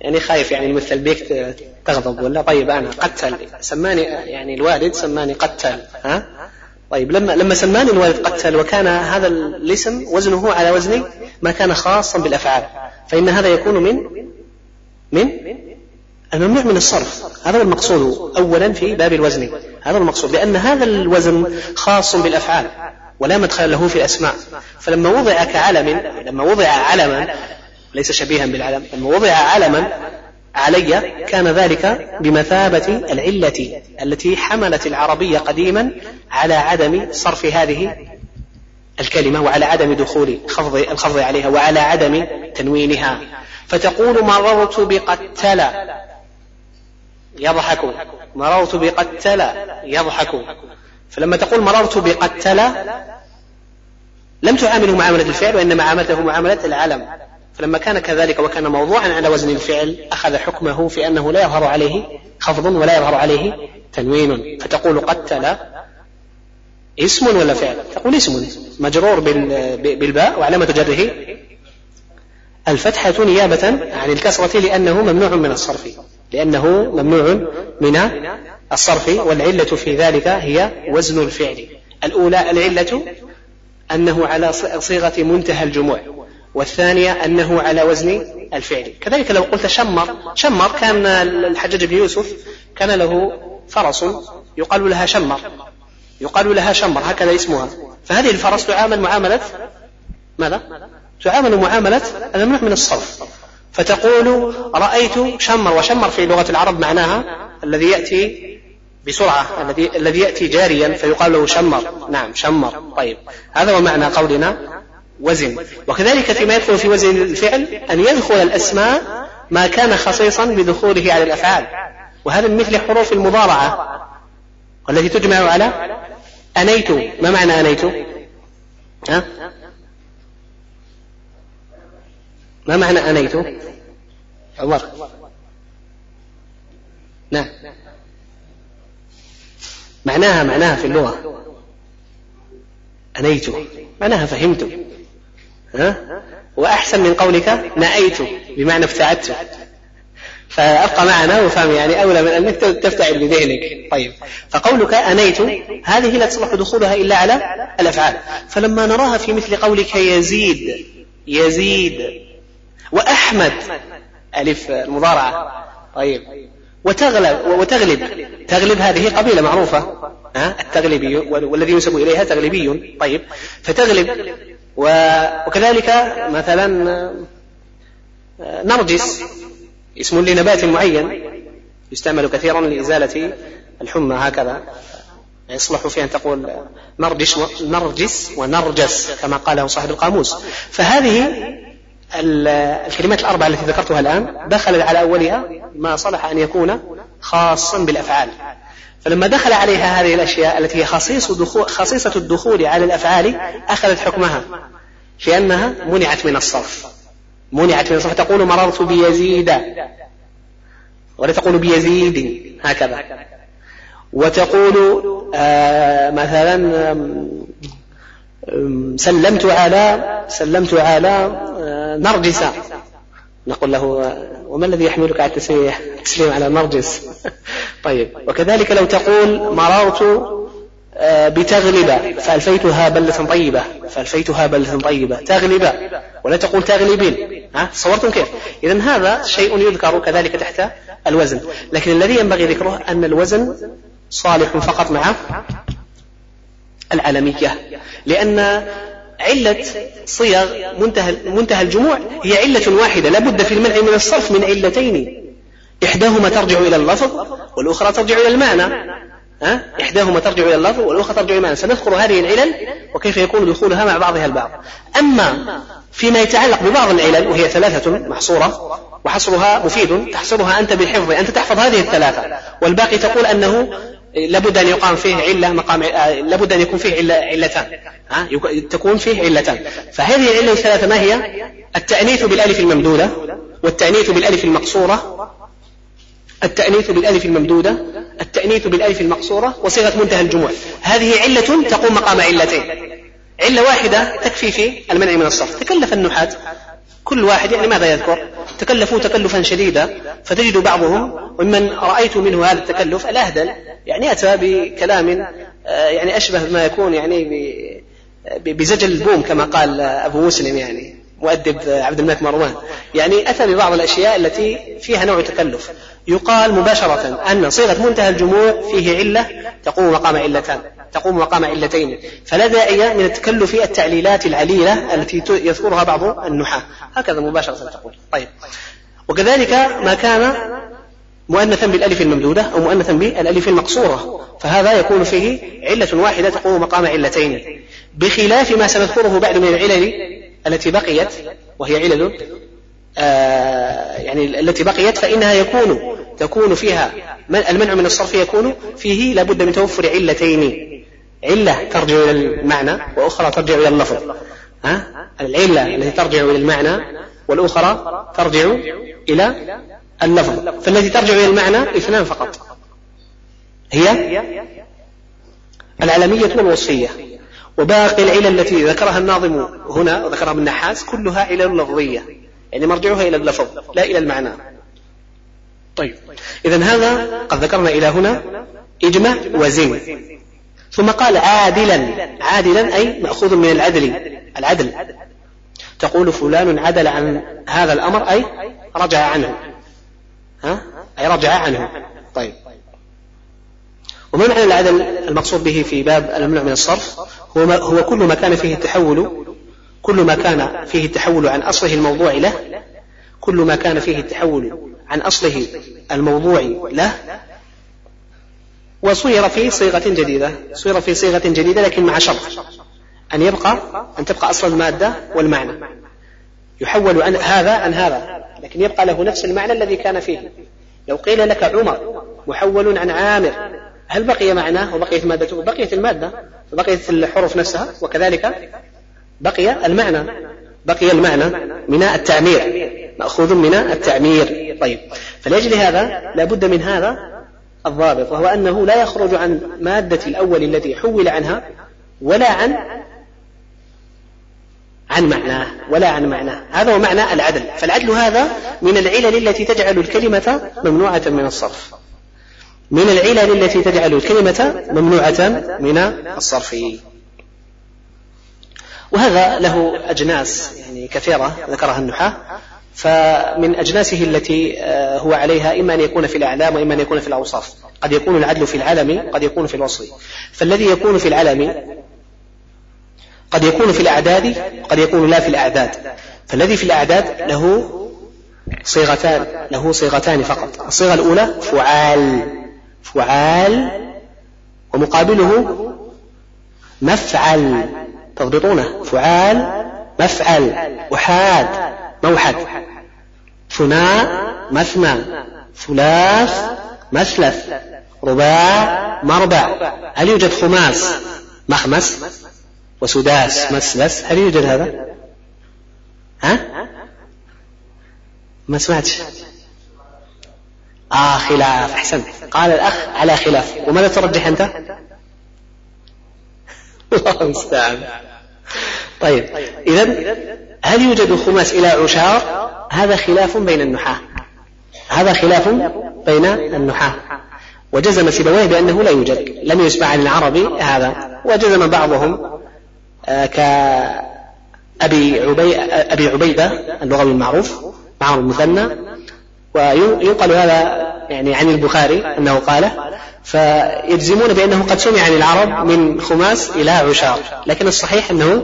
يعني خايف يعني يمثل بيك تغضب ولا؟ طيب أنا قتل. سماني يعني الوالد سماني قتل ها؟ طيب لما لما سماني الوالد قتل وكان هذا الاسم وزنه على وزن ما كان خاصا بالأفعال فإن هذا يكون من من؟ الممنوع من الصرف. هذا المقصود اولا في باب الوزن. هذا المقصود. لأن هذا الوزن خاص بالأفعال ولا مدخل له في الأسماء. فلما وضع كعلم لما وضع علما ليس شبيها بالعلم لما وضع علما علي كان ذلك بمثابة العلة التي حملت العربية قديما على عدم صرف هذه الكلمة وعلى عدم دخول خفض الخفض عليها وعلى عدم تنوينها. فتقول مررت بقتل. يضحك مررت بقتل يضحك فلما تقول مررت بقتل لم تعامله معاملة الفعل وإنما عاملته معاملة العلم. فلما كان كذلك وكان موضوعا على وزن الفعل أخذ حكمه في أنه لا يظهر عليه خفض ولا يظهر عليه تنوين. فتقول قتل اسم ولا فعل؟ تقول اسم مجرور بالباء وعلامة جره. الفتحة نيابة عن الكسرة لأنه ممنوع من الصرف. لأنه ممنوع من الصرفي والعلة في ذلك هي وزن الفعل. الأولى العلة أنه على صيغة منتهى الجموع والثانية أنه على وزن الفعل. كذلك لو قلت شمر شمر كان الحجاج بن يوسف كان له فرس يقال لها شمر يقال لها شمر هكذا اسمها. فهذه الفرس تعامل معاملة ماذا؟ تعامل معاملة الممنوع من الصرف. فتقول رأيت شمر وشمر في لغة العرب معناها الذي يأتي بسرعة الذي الذي يأتي جاريا فيقال له شمر. نعم شمر. طيب. هذا هو معنى قولنا وزن. وكذلك فيما يدخل في وزن الفعل أن يدخل الأسماء ما كان خصيصا بدخوله على الأفعال. وهذا من مثل حروف المضارعة والتي تجمع على أنيت. ما معنى أنيت؟ ها؟ ما معنى أنيت؟ عمر. نعم معناها معناها في اللغة. أنيت. معناها فهمت. ها؟ وأحسن من قولك نأيت بمعنى ابتعدت فأبقى معنا وفهم يعني أولى من أنك تفتعل بذهنك. طيب. فقولك أنيت هذه لا تصلح دخولها إلا على الأفعال. فلما نراها في مثل قولك يزيد يزيد. وأحمد. ألف المضارعة طيب. وتغلب وتغلب. تغلب هذه قبيلة معروفة. ها؟ التغلبي والذي ينسب إليها تغلبي طيب. فتغلب. وكذلك مثلا آه، نرجس. اسم لنبات معين. يستعمل كثيرا لإزالة الحمى هكذا. يصلح في أن تقول نرجس نرجس ونرجس كما قاله صاحب القاموس. فهذه الكلمات الأربعة التي ذكرتها الآن دخل على أولها ما صلح أن يكون خاصا بالأفعال. فلما دخل عليها هذه الأشياء التي هي خصيص دخول خصيصة الدخول على الأفعال أخذت حكمها لأنها منعت من الصرف. منعت من الصرف. تقول مررت بيزيد. ولا تقول بيزيد. هكذا. وتقول آه مثلا سلمت على سلمت على آه، نرجس. نقول له وما الذي يحملك على التسليم؟ على نرجس طيب. وكذلك لو تقول مررت آه، بتغلب فألفيتها بلة طيبة. فألفيتها بلة طيبة. تغلب ولا تقول تغلبين. ها؟ صورتم كيف؟ إذا هذا شيء يذكر كذلك تحت الوزن. لكن الذي ينبغي ذكره أن الوزن صالح فقط مع العالمية لأن علة صيغ منتهى, منتهى الجموع. هي علة واحدة لا بد في المنع من الصرف من علتين. إحداهما ترجع إلى اللفظ والأخرى ترجع إلى المعنى. ها؟ إحداهما ترجع إلى اللفظ والأخرى ترجع إلى المعنى. سنذكر هذه العلل وكيف يكون دخولها مع بعضها البعض. أما فيما يتعلق ببعض العلل وهي ثلاثة محصورة وحصرها مفيد تحصرها أنت بالحفظ أنت تحفظ هذه الثلاثة. والباقي تقول أنه لابد أن يقام فيه علة مقام آه، لابد أن يكون فيه علة علتان. ها؟ تكون فيه علتان. فهذه العلة الثلاثة ما هي؟ التأنيث بالألف الممدودة والتأنيث بالألف المقصورة. التأنيث بالألف الممدودة التأنيث بالألف المقصورة وصيغة منتهى الجموع. هذه علة تقوم مقام علتين. علة واحدة تكفي في المنع من الصرف. تكلف النحاة. كل واحد يعني ماذا يذكر؟ تكلفوا تكلفا شديدا فتجد بعضهم ومن رأيت منه هذا التكلف الأهدل. يعني أتى بكلام آه، يعني أشبه ما يكون يعني بزجل البوم كما قال أبو مسلم يعني مؤدب عبد الملك مروان. يعني أتى ببعض الأشياء التي فيها نوع تكلف. يقال مباشرة أن صيغة منتهى الجموع فيه علة تقوم مقام علتان تقوم مقام علتين. فلا داعي من التكلف التعليلات العليلة التي يذكرها بعض النحاة. هكذا مباشرة تقول. طيب. وكذلك ما كان مؤنثا بالألف الممدودة أو مؤنثا بالألف المقصورة. فهذا يكون فيه علة واحدة تقوم مقام علتين. بخلاف ما سنذكره بعد من العلل التي بقيت وهي علل آه يعني التي بقيت فإنها يكون تكون فيها المنع من الصرف يكون فيه لابد من توفر علتين. علة ترجع إلى المعنى وأخرى ترجع إلى اللفظ. ها؟ العلة التي ترجع إلى المعنى والأخرى ترجع إلى اللفظ. فالتي ترجع إلى المعنى اثنان فقط. هي العلمية والوصفية وباقي العلل التي ذكرها الناظم هنا وذكرها ابن النحاس كلها علل لفظية. يعني مرجعها إلى اللفظ لا إلى المعنى. طيب. إذا هذا قد ذكرنا إلى هنا اجمع وزن. ثم قال عادلا. عادلا أي مأخوذ من العدل. العدل. تقول فلان عدل عن هذا الأمر أي رجع عنه. ها؟ أي رجع عنه. طيب. وما معنى العدل المقصود به في باب الممنوع من الصرف؟ هو, ما هو كل ما كان فيه التحول كل ما كان فيه التحول عن أصله الموضوع له كل ما كان فيه التحول عن أصله الموضوع له وصير في صيغة جديدة صير في صيغة جديدة لكن مع شرط. أن يبقى أن تبقى أصل المادة والمعنى. يحول عن هذا عن هذا. لكن يبقى له نفس المعنى الذي كان فيه. لو قيل لك عمر محول عن عامر هل بقي معناه وبقيت مادته بقيت المادة وبقيت الحروف نفسها وكذلك بقي المعنى بقي المعنى من التعمير. مأخوذ من التعمير. طيب فلأجل هذا لا بد من هذا الضابط وهو أنه لا يخرج عن مادة الأول الذي حول عنها ولا عن عن معناه ولا عن معناه. هذا هو معنى العدل. فالعدل هذا من العلل التي تجعل الكلمة ممنوعة من الصرف. من العلل التي تجعل الكلمة ممنوعة من الصرف. وهذا له أجناس يعني كثيرة ذكرها النحاة. فمن أجناسه التي آه، هو عليها إما أن يكون في الأعلام وإما أن يكون في الأوصاف. قد يكون العدل في العلم قد يكون في الوصف. فالذي يكون في العلم قد يكون في الأعداد قد يكون لا في الأعداد. فالذي في الأعداد له صيغتان له صيغتان فقط. الصيغة الأولى فعال فعال ومقابله مفعل. تضبطونه؟ فعال مفعل وحاد موحد. ثناء مثنى. ثلاث مثلث. رباع مربع. هل يوجد خماس؟ مخمس. وسداس مسلس هل يوجد هذا؟ ها؟ ما سمعتش. آه خلاف. أحسنت. قال الأخ على خلاف. وماذا ترجح أنت؟ الله المستعان. طيب. إذا هل يوجد خماس إلى عشار؟ هذا خلاف بين النحاة. هذا خلاف بين النحاة. وجزم سيبويه بأنه لا يوجد. لم يسمع عن العربي هذا. وجزم بعضهم كأبي عبي أبي عبيدة اللغوي المعروف معه المثنى وينقل هذا يعني عن البخاري أنه قاله فيجزمون بأنه قد سمع عن العرب من خماس إلى عشار لكن الصحيح أنه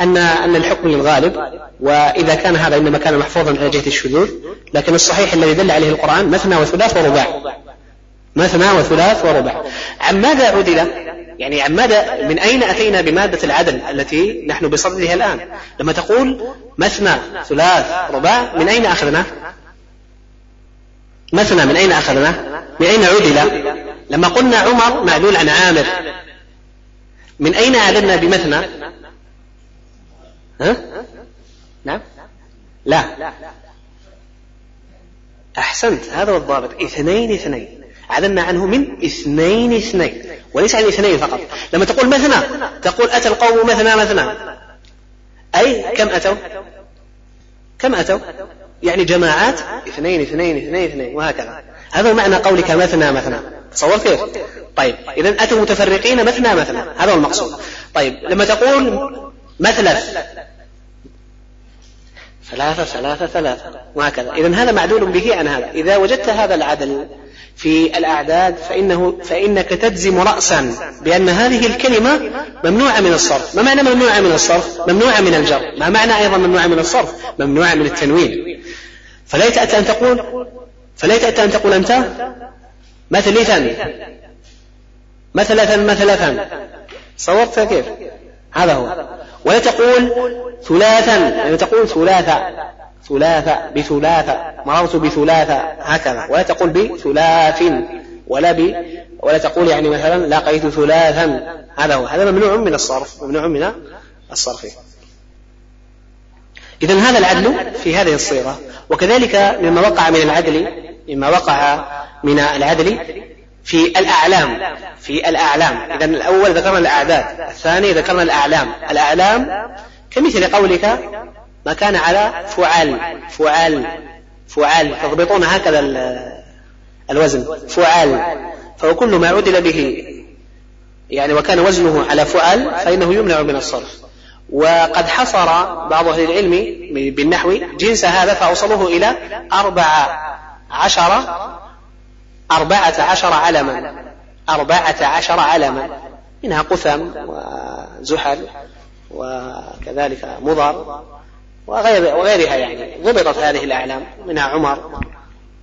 أن أن الحكم للغالب وإذا كان هذا إنما كان محفوظا على جهة الشذوذ لكن الصحيح الذي دل عليه القرآن مثنى وثلاث ورباع مثنى وثلاث ورباع. عن ماذا عدل؟ يعني عن ماذا من أين أتينا بمادة العدل التي نحن بصددها الآن؟ لما تقول مثنى ثلاث رباع من أين أخذنا؟ مثنى من أين أخذنا؟ من أين عدل؟ لما قلنا عمر معدول عن عامر. من أين أعلنا بمثنى؟ ها؟ نعم. لا. أحسنت هذا هو الضابط. اثنين اثنين. عدلنا عنه من اثنين اثنين وليس عن اثنين فقط. لما تقول مثنى تقول أتى القوم مثنى مثنى. أي كم أتوا؟ كم أتوا؟ يعني جماعات اثنين اثنين اثنين اثنين وهكذا. هذا معنى قولك مثنى مثنى. تصور كيف؟ طيب إذا أتوا متفرقين مثنى مثنى. هذا هو المقصود. طيب لما تقول مثلث ثلاثة ثلاثة ثلاثة وهكذا. إذا هذا معدول به عن هذا. إذا وجدت هذا العدل في الأعداد فإنه فإنك تجزم رأسا بأن هذه الكلمة ممنوعة من الصرف. ما معنى ممنوعة من الصرف؟ ممنوعة من الجر. ما معنى أيضا ممنوعة من الصرف؟ ممنوعة من التنوين. فلا يتأتى أن تقول؟ فلا يتأتى أن تقول أنت؟ مثلثا مثلثا مثلثا صورت كيف؟ هذا هو. ولا تقول ثلاثا. يعني تقول ثلاثة. ثلاثة بثلاثة مررت بثلاثة هكذا. ولا تقول بثلاث ولا ب ولا تقول يعني مثلا لقيت ثلاثا. هذا هو. هذا ممنوع من الصرف ممنوع من الصرف. إذا هذا العدل في هذه الصيغة. وكذلك مما وقع من العدل مما وقع من العدل في الأعلام في الأعلام. إذا الأول ذكرنا الأعداد الثاني ذكرنا الأعلام. الأعلام كمثل قولك ما كان على فعال فعال فعال تضبطون هكذا الوزن فعال. فهو كل ما عدل به يعني وكان وزنه على فعل فإنه يمنع من الصرف. وقد حصر بعض أهل العلم بالنحو جنس هذا فأوصلوه إلى أربع عشر أربعة عشر علما أربعة عشر علما. منها قثم وزحل وكذلك مضر. وغير وغيرها يعني. ضبطت هذه الأعلام. منها عمر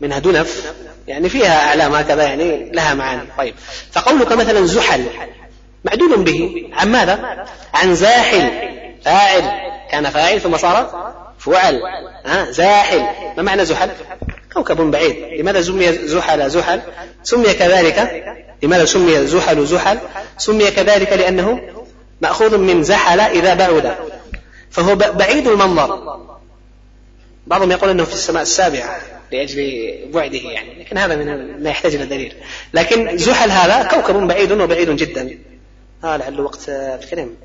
منها دنف. يعني فيها أعلام هكذا يعني لها معاني. طيب. فقولك مثلا زحل. معدول به. عن ماذا؟ عن زاحل. فاعل. كان فاعل ثم صار فعل. ها؟ زاحل. ما معنى زحل؟ كوكب بعيد. لماذا سمي زحل زحل؟ سمي كذلك. لماذا سمي زحل زحل؟ سمي كذلك لأنه مأخوذ من زحل إذا بعد. فهو بعيد المنظر. بعضهم يقول أنه في السماء السابعة لأجل بعده يعني لكن هذا من ما يحتاج إلى دليل. لكن زحل هذا كوكب بعيد وبعيد جدا. ها لعل وقت الكلام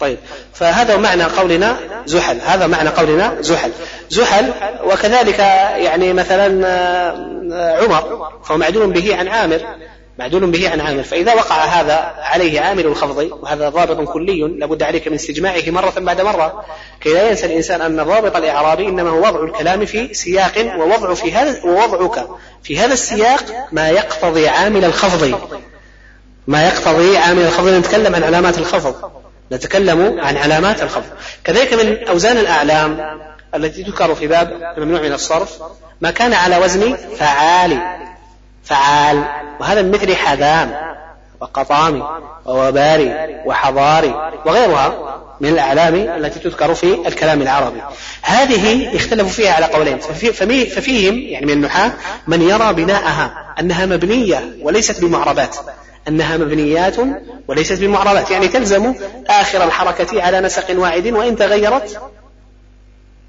طيب. فهذا معنى قولنا زحل. هذا معنى قولنا زحل. زحل وكذلك يعني مثلا آه، عمر فهو معدول به عن عامر. معدول به عن عامر. فإذا وقع هذا عليه عامل الخفض وهذا ضابط كلي لابد عليك من استجماعه مرة بعد مرة كي لا ينسى الإنسان أن الضابط الإعرابي إنما هو وضع الكلام في سياق ووضع في هذا ووضعك في هذا السياق ما يقتضي عامل الخفض ما يقتضي عامل الخفض نتكلم عن علامات الخفض. نتكلم عن علامات الخفض. كذلك من أوزان الأعلام التي تذكر في باب الممنوع من الصرف ما كان على وزن فعال فعال. وهذا من مثل حذام وقطام ووباري وحضاري وغيرها من الأعلام التي تذكر في الكلام العربي. هذه اختلفوا فيها على قولين. ففيهم يعني من النحاة من يرى بناءها أنها مبنية وليست بمعربات. أنها مبنيات وليست بمعربات. يعني تلزم آخر الحركة على نسق واحد وإن تغيرت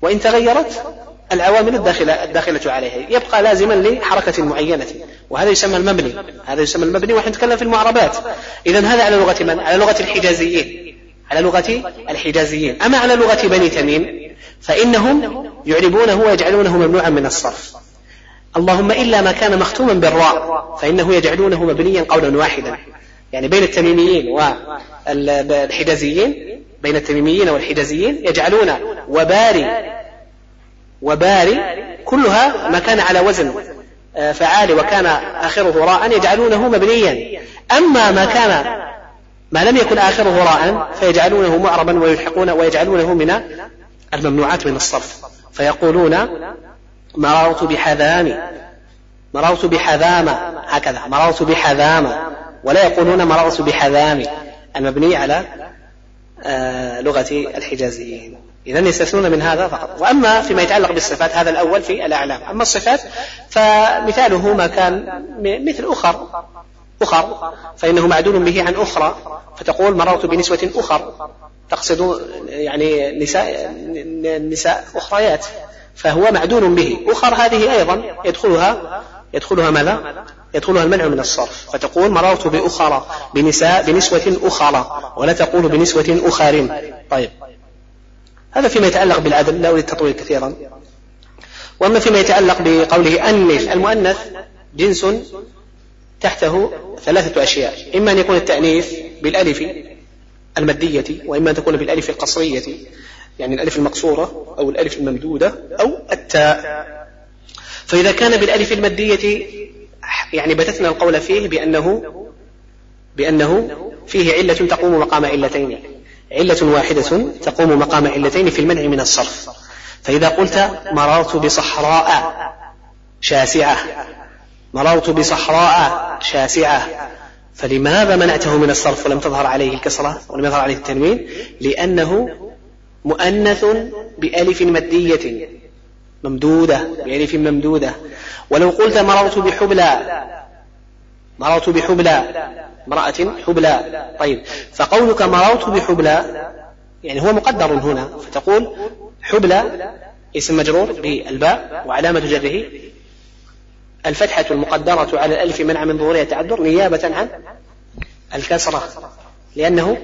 وإن تغيرت العوامل الداخلة, الداخلة عليها. يبقى لازما لحركة معينة. وهذا يسمى المبني. هذا يسمى المبني ونحن نتكلم في المعربات. إذا هذا على لغة من؟ على لغة الحجازيين. على لغة الحجازيين. أما على لغة بني تميم فإنهم يعربونه ويجعلونه ممنوعا من الصرف. اللهم إلا ما كان مختوما بالراء فإنه يجعلونه مبنيا قولا واحدا. يعني بين التميميين والحجازيين بين التميميين والحجازيين يجعلون وباري وباري كلها ما كان على وزن. فعال وكان آخره راء يجعلونه مبنيا. أما ما كان ما لم يكن آخره راء فيجعلونه معربا ويلحقون ويجعلونه من الممنوعات من الصرف. فيقولون مررت بحذام مررت بحذامة هكذا. مررت بحذامة ولا يقولون مررت بحذام المبني على آه، لغة الحجازيين. إذا يستثنون من هذا فقط. وأما فيما يتعلق بالصفات هذا الأول في الأعلام. أما الصفات فمثاله ما كان مثل أخر. أخر. فإنه معدول به عن أخرى. فتقول مررت بنسوة أخر. تقصد يعني نساء نساء أخريات. فهو معدول به. أخر هذه أيضا يدخلها يدخلها ماذا؟ يدخلها المنع من الصرف. فتقول مررت بأخرى بنساء بنسوة أخرى. ولا تقول بنسوة أخر طيب. هذا فيما يتعلق بالعدل لا أريد التطويل كثيرا. وأما فيما يتعلق بقوله أنث المؤنث جنس تحته ثلاثة أشياء إما أن يكون التأنيث بالألف المادية وإما أن تكون بالألف القصرية يعني الألف المقصورة أو الألف الممدودة أو التاء. فإذا كان بالألف المادية يعني بتتنا القول فيه بأنه بأنه فيه علة تقوم مقام علتين. علة واحدة تقوم مقام علتين في المنع من الصرف. فإذا قلت مررت بصحراء شاسعة مررت بصحراء شاسعة فلماذا منعته من الصرف ولم تظهر عليه الكسرة ولم يظهر عليه التنوين؟ لأنه مؤنث بألف مدية ممدودة بألف ممدودة. ولو قلت مررت بحبلى مررت بحبلى. امرأة حبلى. طيب. فقولك مررت بحبلى. يعني هو مقدر هنا. فتقول حبلى اسم مجرور بالباء وعلامة جره. الفتحة المقدرة على الألف منع من ظهورها تعذر نيابة عن الكسرة. لأنه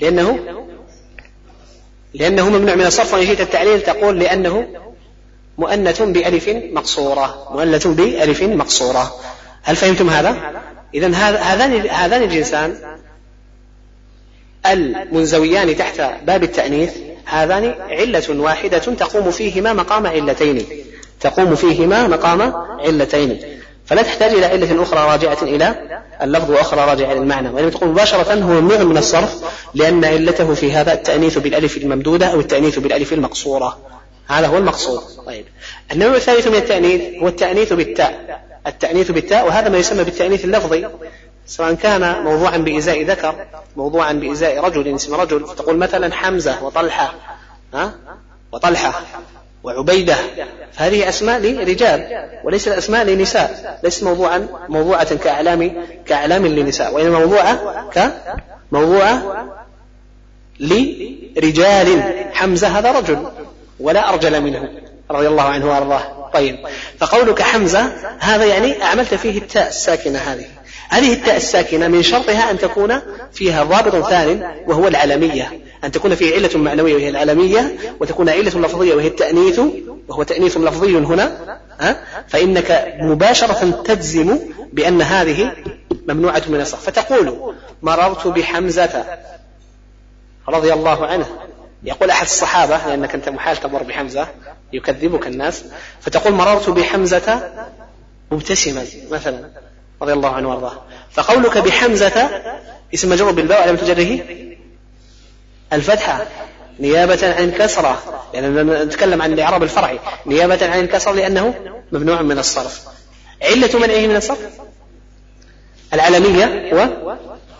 لأنه لأنه ممنوع من الصرف. وإن شئت التعليل تقول لأنه مؤنث بألف مقصورة. مؤنث بألف مقصورة. هل فهمتم هذا؟ إذا هذان هذان الجنسان المنزويان تحت باب التأنيث هذان علة واحدة تقوم فيهما مقام علتين. تقوم فيهما مقام علتين. فلا تحتاج إلى علة أخرى راجعة إلى اللفظ وأخرى راجعة إلى المعنى وإنما تقول مباشرة هو ممنوع من الصرف لأن علته في هذا التأنيث بالألف الممدودة أو التأنيث بالألف المقصورة. هذا هو المقصود. طيب. النوع الثالث من التأنيث هو التأنيث بالتاء. التأنيث بالتاء وهذا ما يسمى بالتأنيث اللفظي سواء كان موضوعا بإزاء ذكر موضوعا بإزاء رجل اسم رجل فتقول مثلا حمزة وطلحة ها؟ وطلحة وعبيدة. فهذه أسماء لرجال وليست أسماء لنساء ليست موضوعا موضوعة كأعلام كأعلام للنساء وإنما موضوعة كموضوعة لرجال. حمزة هذا رجل ولا أرجل منه رضي الله عنه وأرضاه. طيب. فقولك حمزة هذا يعني أعملت فيه التاء الساكنة هذه. هذه التاء الساكنة من شرطها أن تكون فيها ضابط ثان وهو العلمية. أن تكون فيه علة معنوية وهي العلمية وتكون علة لفظية وهي التأنيث وهو تأنيث لفظي هنا. فإنك مباشرة تجزم بأن هذه ممنوعة من الصرف. فتقول مررت بحمزة رضي الله عنه. يقول أحد الصحابة لأنك أنت محال تمر بحمزة يكذبك الناس فتقول مررت بحمزة مبتسما مثلا رضي الله عنه وأرضاه. فقولك بحمزة اسم مجرور بالباء لم تجره الفتحة. نيابة عن الكسرة لأننا يعني نتكلم عن الإعراب الفرعي. نيابة عن الكسرة لأنه ممنوع من الصرف. علة منعه من الصرف؟ العلمية و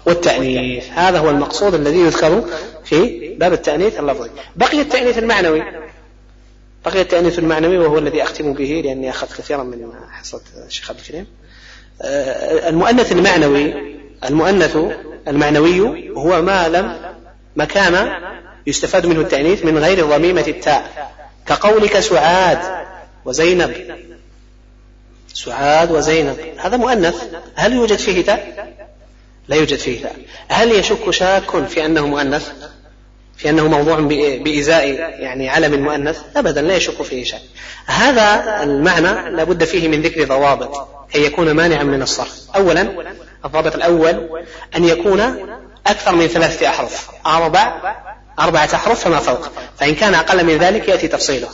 والتأنيث. هذا هو المقصود الذي يذكر في باب التأنيث اللفظي. بقي التأنيث المعنوي. بقي التأنيث المعنوي وهو الذي أختم به لأني أخذت كثيرا من حصة الشيخ عبد الكريم. آه، المؤنث المعنوي المؤنث المعنوي هو ما لم مكان يستفاد منه التأنيث من غير ضميمة التاء. كقولك سعاد وزينب. سعاد وزينب. هذا مؤنث. هل يوجد فيه تاء؟ لا يوجد فيه تاء. هل يشك شاك في أنه مؤنث؟ في أنه موضوع بإزاء يعني علم المؤنث أبدا لا يشك فيه شيء. هذا المعنى لابد فيه من ذكر ضوابط كي يكون مانعا من الصرف. أولا الضابط الأول أن يكون أكثر من ثلاثة أحرف أربع أربعة أحرف فما فوق. فإن كان أقل من ذلك يأتي تفصيله.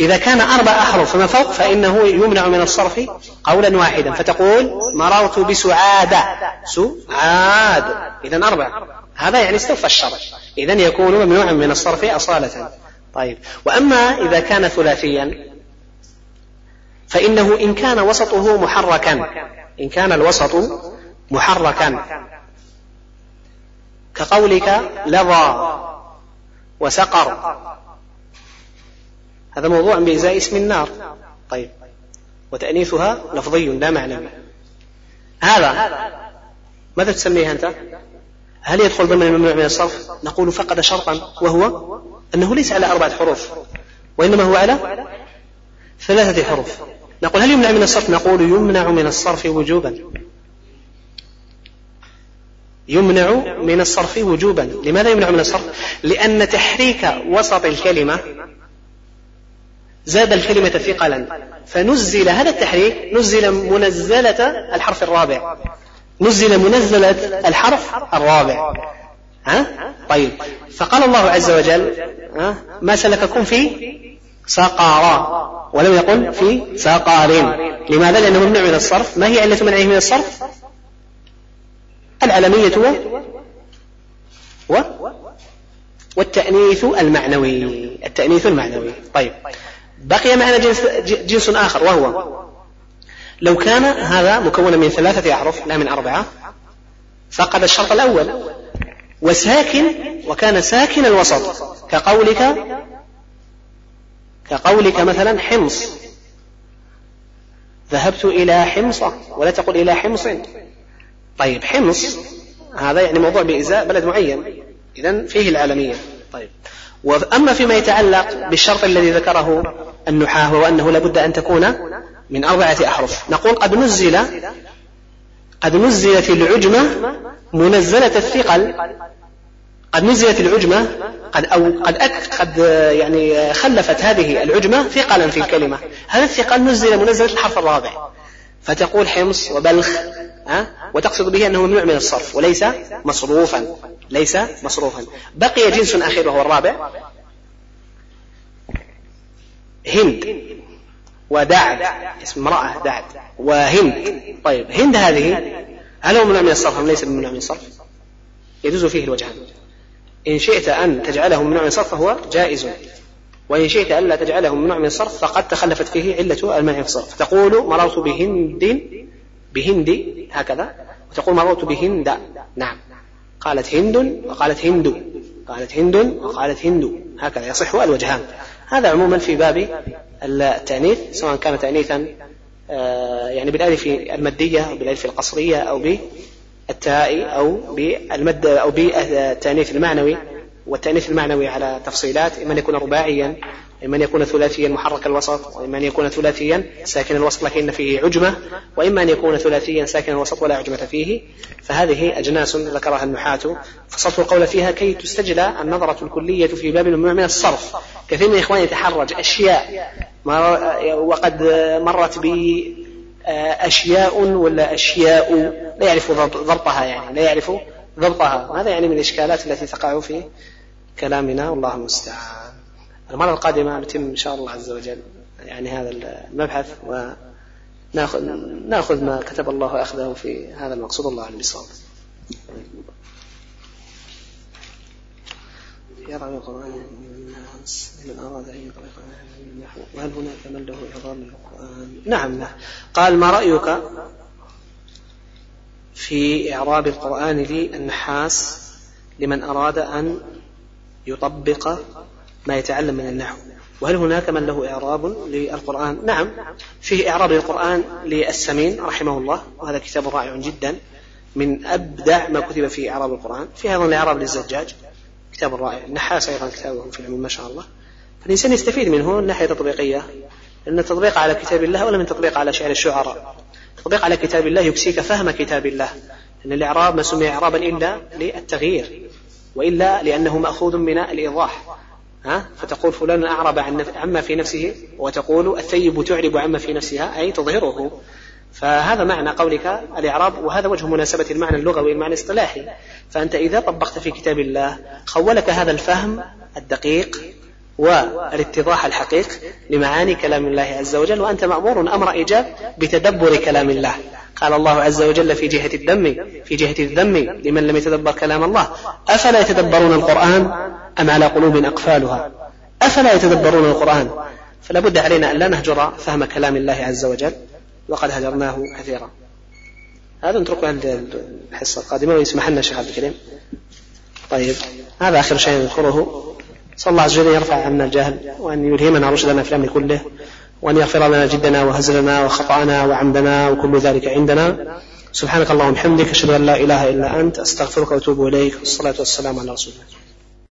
إذا كان أربع أحرف فما فوق فإنه يمنع من الصرف قولا واحدا. فتقول مررت بسعادة. سعاد إذا أربع. هذا يعني استوفى الشرط إذا يكون ممنوعا من الصرف أصالة. طيب. وأما إذا كان ثلاثيا فإنه إن كان وسطه محركا. إن كان الوسط محركا. كقولك لظى وسقر. هذا موضوع بإزاء اسم النار. طيب. وتأنيثها لفظي لا معنوي. هذا ماذا تسميه أنت؟ هل يدخل ضمن الممنوع من الصرف؟ نقول فقد شرطا وهو أنه ليس على أربعة حروف وإنما هو على ثلاثة حروف نقول هل يمنع من الصرف؟ نقول يمنع من الصرف وجوبا يمنع من الصرف وجوبا لماذا يمنع من الصرف؟ لأن تحريك وسط الكلمة زاد الكلمة ثقلا فنزل هذا التحريك نزل منزلة الحرف الرابع نزل منزلة الحرف الرابع ها؟ طيب فقال الله عز وجل ها؟ ما سلككم في سقارا ولم يقل في سقار لماذا؟ لأنه ممنوع من الصرف ما هي علة منعه من الصرف؟ العلمية و و والتأنيث المعنوي التأنيث المعنوي طيب بقي معنا جنس, جنس آخر وهو لو كان هذا مكونا من ثلاثة أحرف لا من أربعة فقد الشرط الأول. وساكن وكان ساكن الوسط. كقولك كقولك مثلا حمص. ذهبت إلى حمصة ولا تقل إلى حمص. طيب حمص هذا يعني موضوع بإزاء بلد معين. إذا فيه العالمية. طيب. وأما فيما يتعلق بالشرط الذي ذكره النحاة وهو أنه لابد أن تكون من أربعة أحرف. نقول قد نزل قد نزلت العجمة منزلة الثقل. قد نزلت العجمة قد أو قد قد يعني خلفت هذه العجمة ثقلا في الكلمة. هذا الثقل نزل منزلة الحرف الرابع. فتقول حمص وبلخ ها؟ وتقصد به أنه ممنوع من الصرف وليس مصروفا. ليس مصروفا. بقي جنس أخير وهو الرابع. هند. ودعد اسم امرأة دعد وهند. طيب هند هذه هل هو ممنوع من الصرف أم ليس ممنوع من الصرف؟ يجوز فيه الوجهان إن شئت أن تجعله ممنوع من الصرف فهو جائز. وإن شئت ألا تجعله ممنوع من الصرف فقد تخلفت فيه علة المنع في الصرف. تقول مررت بهند بهند هكذا وتقول مررت بهند. نعم. قالت هند وقالت هند قالت هند وقالت هند هكذا يصح الوجهان. هذا عموما في باب التأنيث سواء كان تأنيثا آه، يعني بالألف المادية أو بالألف القصرية أو بالتاء أو بالمد أو بالتأنيث المعنوي. والتأنيث المعنوي على تفصيلات إما أن يكون رباعيا إما أن يكون ثلاثيا محرك الوسط وإما أن يكون ثلاثيا ساكن الوسط لكن فيه عجمة وإما أن يكون ثلاثيا ساكن الوسط ولا عجمة فيه. فهذه أجناس ذكرها النحاة. فصلت القول فيها كي تستجلى النظرة الكلية في باب الممنوع من الصرف. كثير من الإخوان يتحرج أشياء. وقد مرت بي أشياء ولا أشياء. لا يعرف ضبطها يعني. لا يعرف ضبطها هذا يعني من الإشكالات التي تقع في كلامنا. والله المستعان. المرة القادمة نتم إن شاء الله عز وجل يعني هذا المبحث وناخذ ناخذ ما كتب الله أخذه في هذا المقصود. الله أعلم بالصواب يرى القرآن الناس من أراد أن يقرأ وهل هناك من له إعظام للقرآن نعم. قال ما رأيك في إعراب القرآن للنحاس لمن أراد أن يطبق ما يتعلم من النحو. وهل هناك من له إعراب للقرآن؟ نعم فيه إعراب للقرآن للسمين رحمه الله وهذا كتاب رائع جدا من أبدع ما كتب في إعراب القرآن. في أيضا الإعراب للزجاج كتاب رائع النحاس أيضا كتابه في العموم ما شاء الله. فالإنسان يستفيد منه من ناحية تطبيقية لأن التطبيق على كتاب الله ولا من تطبيق على شعر الشعراء. التطبيق على كتاب الله يكسيك فهم كتاب الله. لأن الإعراب ما سمي إعرابا إلا للتغيير وإلا لأنه مأخوذ من الإيضاح. ها؟ فتقول فلان أعرب عن عما في نفسه وتقول الثيب تعرب عما في نفسها أي تظهره. فهذا معنى قولك الإعراب وهذا وجه مناسبة المعنى اللغوي المعنى الاصطلاحي. فأنت إذا طبقت في كتاب الله خولك هذا الفهم الدقيق والاتضاح الحقيقي لمعاني كلام الله عز وجل وأنت مأمور أمر إيجاب بتدبر كلام الله. قال الله عز وجل في جهة الذم في جهة الذم لمن لم يتدبر كلام الله. أفلا يتدبرون القرآن أم على قلوب أقفالها؟ أفلا يتدبرون القرآن؟ فلا بد علينا أن لا نهجر فهم كلام الله عز وجل وقد هجرناه كثيرا. هذا نتركه الحصة القادمة ويسمح لنا الشيخ عبد الكريم. طيب هذا آخر شيء نذكره. صلى الله عز وجل يرفع عنا الجهل وأن يلهمنا رشدنا في الأمر كله وأن يغفر لنا جدنا وهزلنا وخطأنا وعمدنا وكل ذلك عندنا. سبحانك اللهم وبحمدك أشهد أن لا إله إلا أنت أستغفرك وأتوب إليك والصلاة والسلام على رسول الله.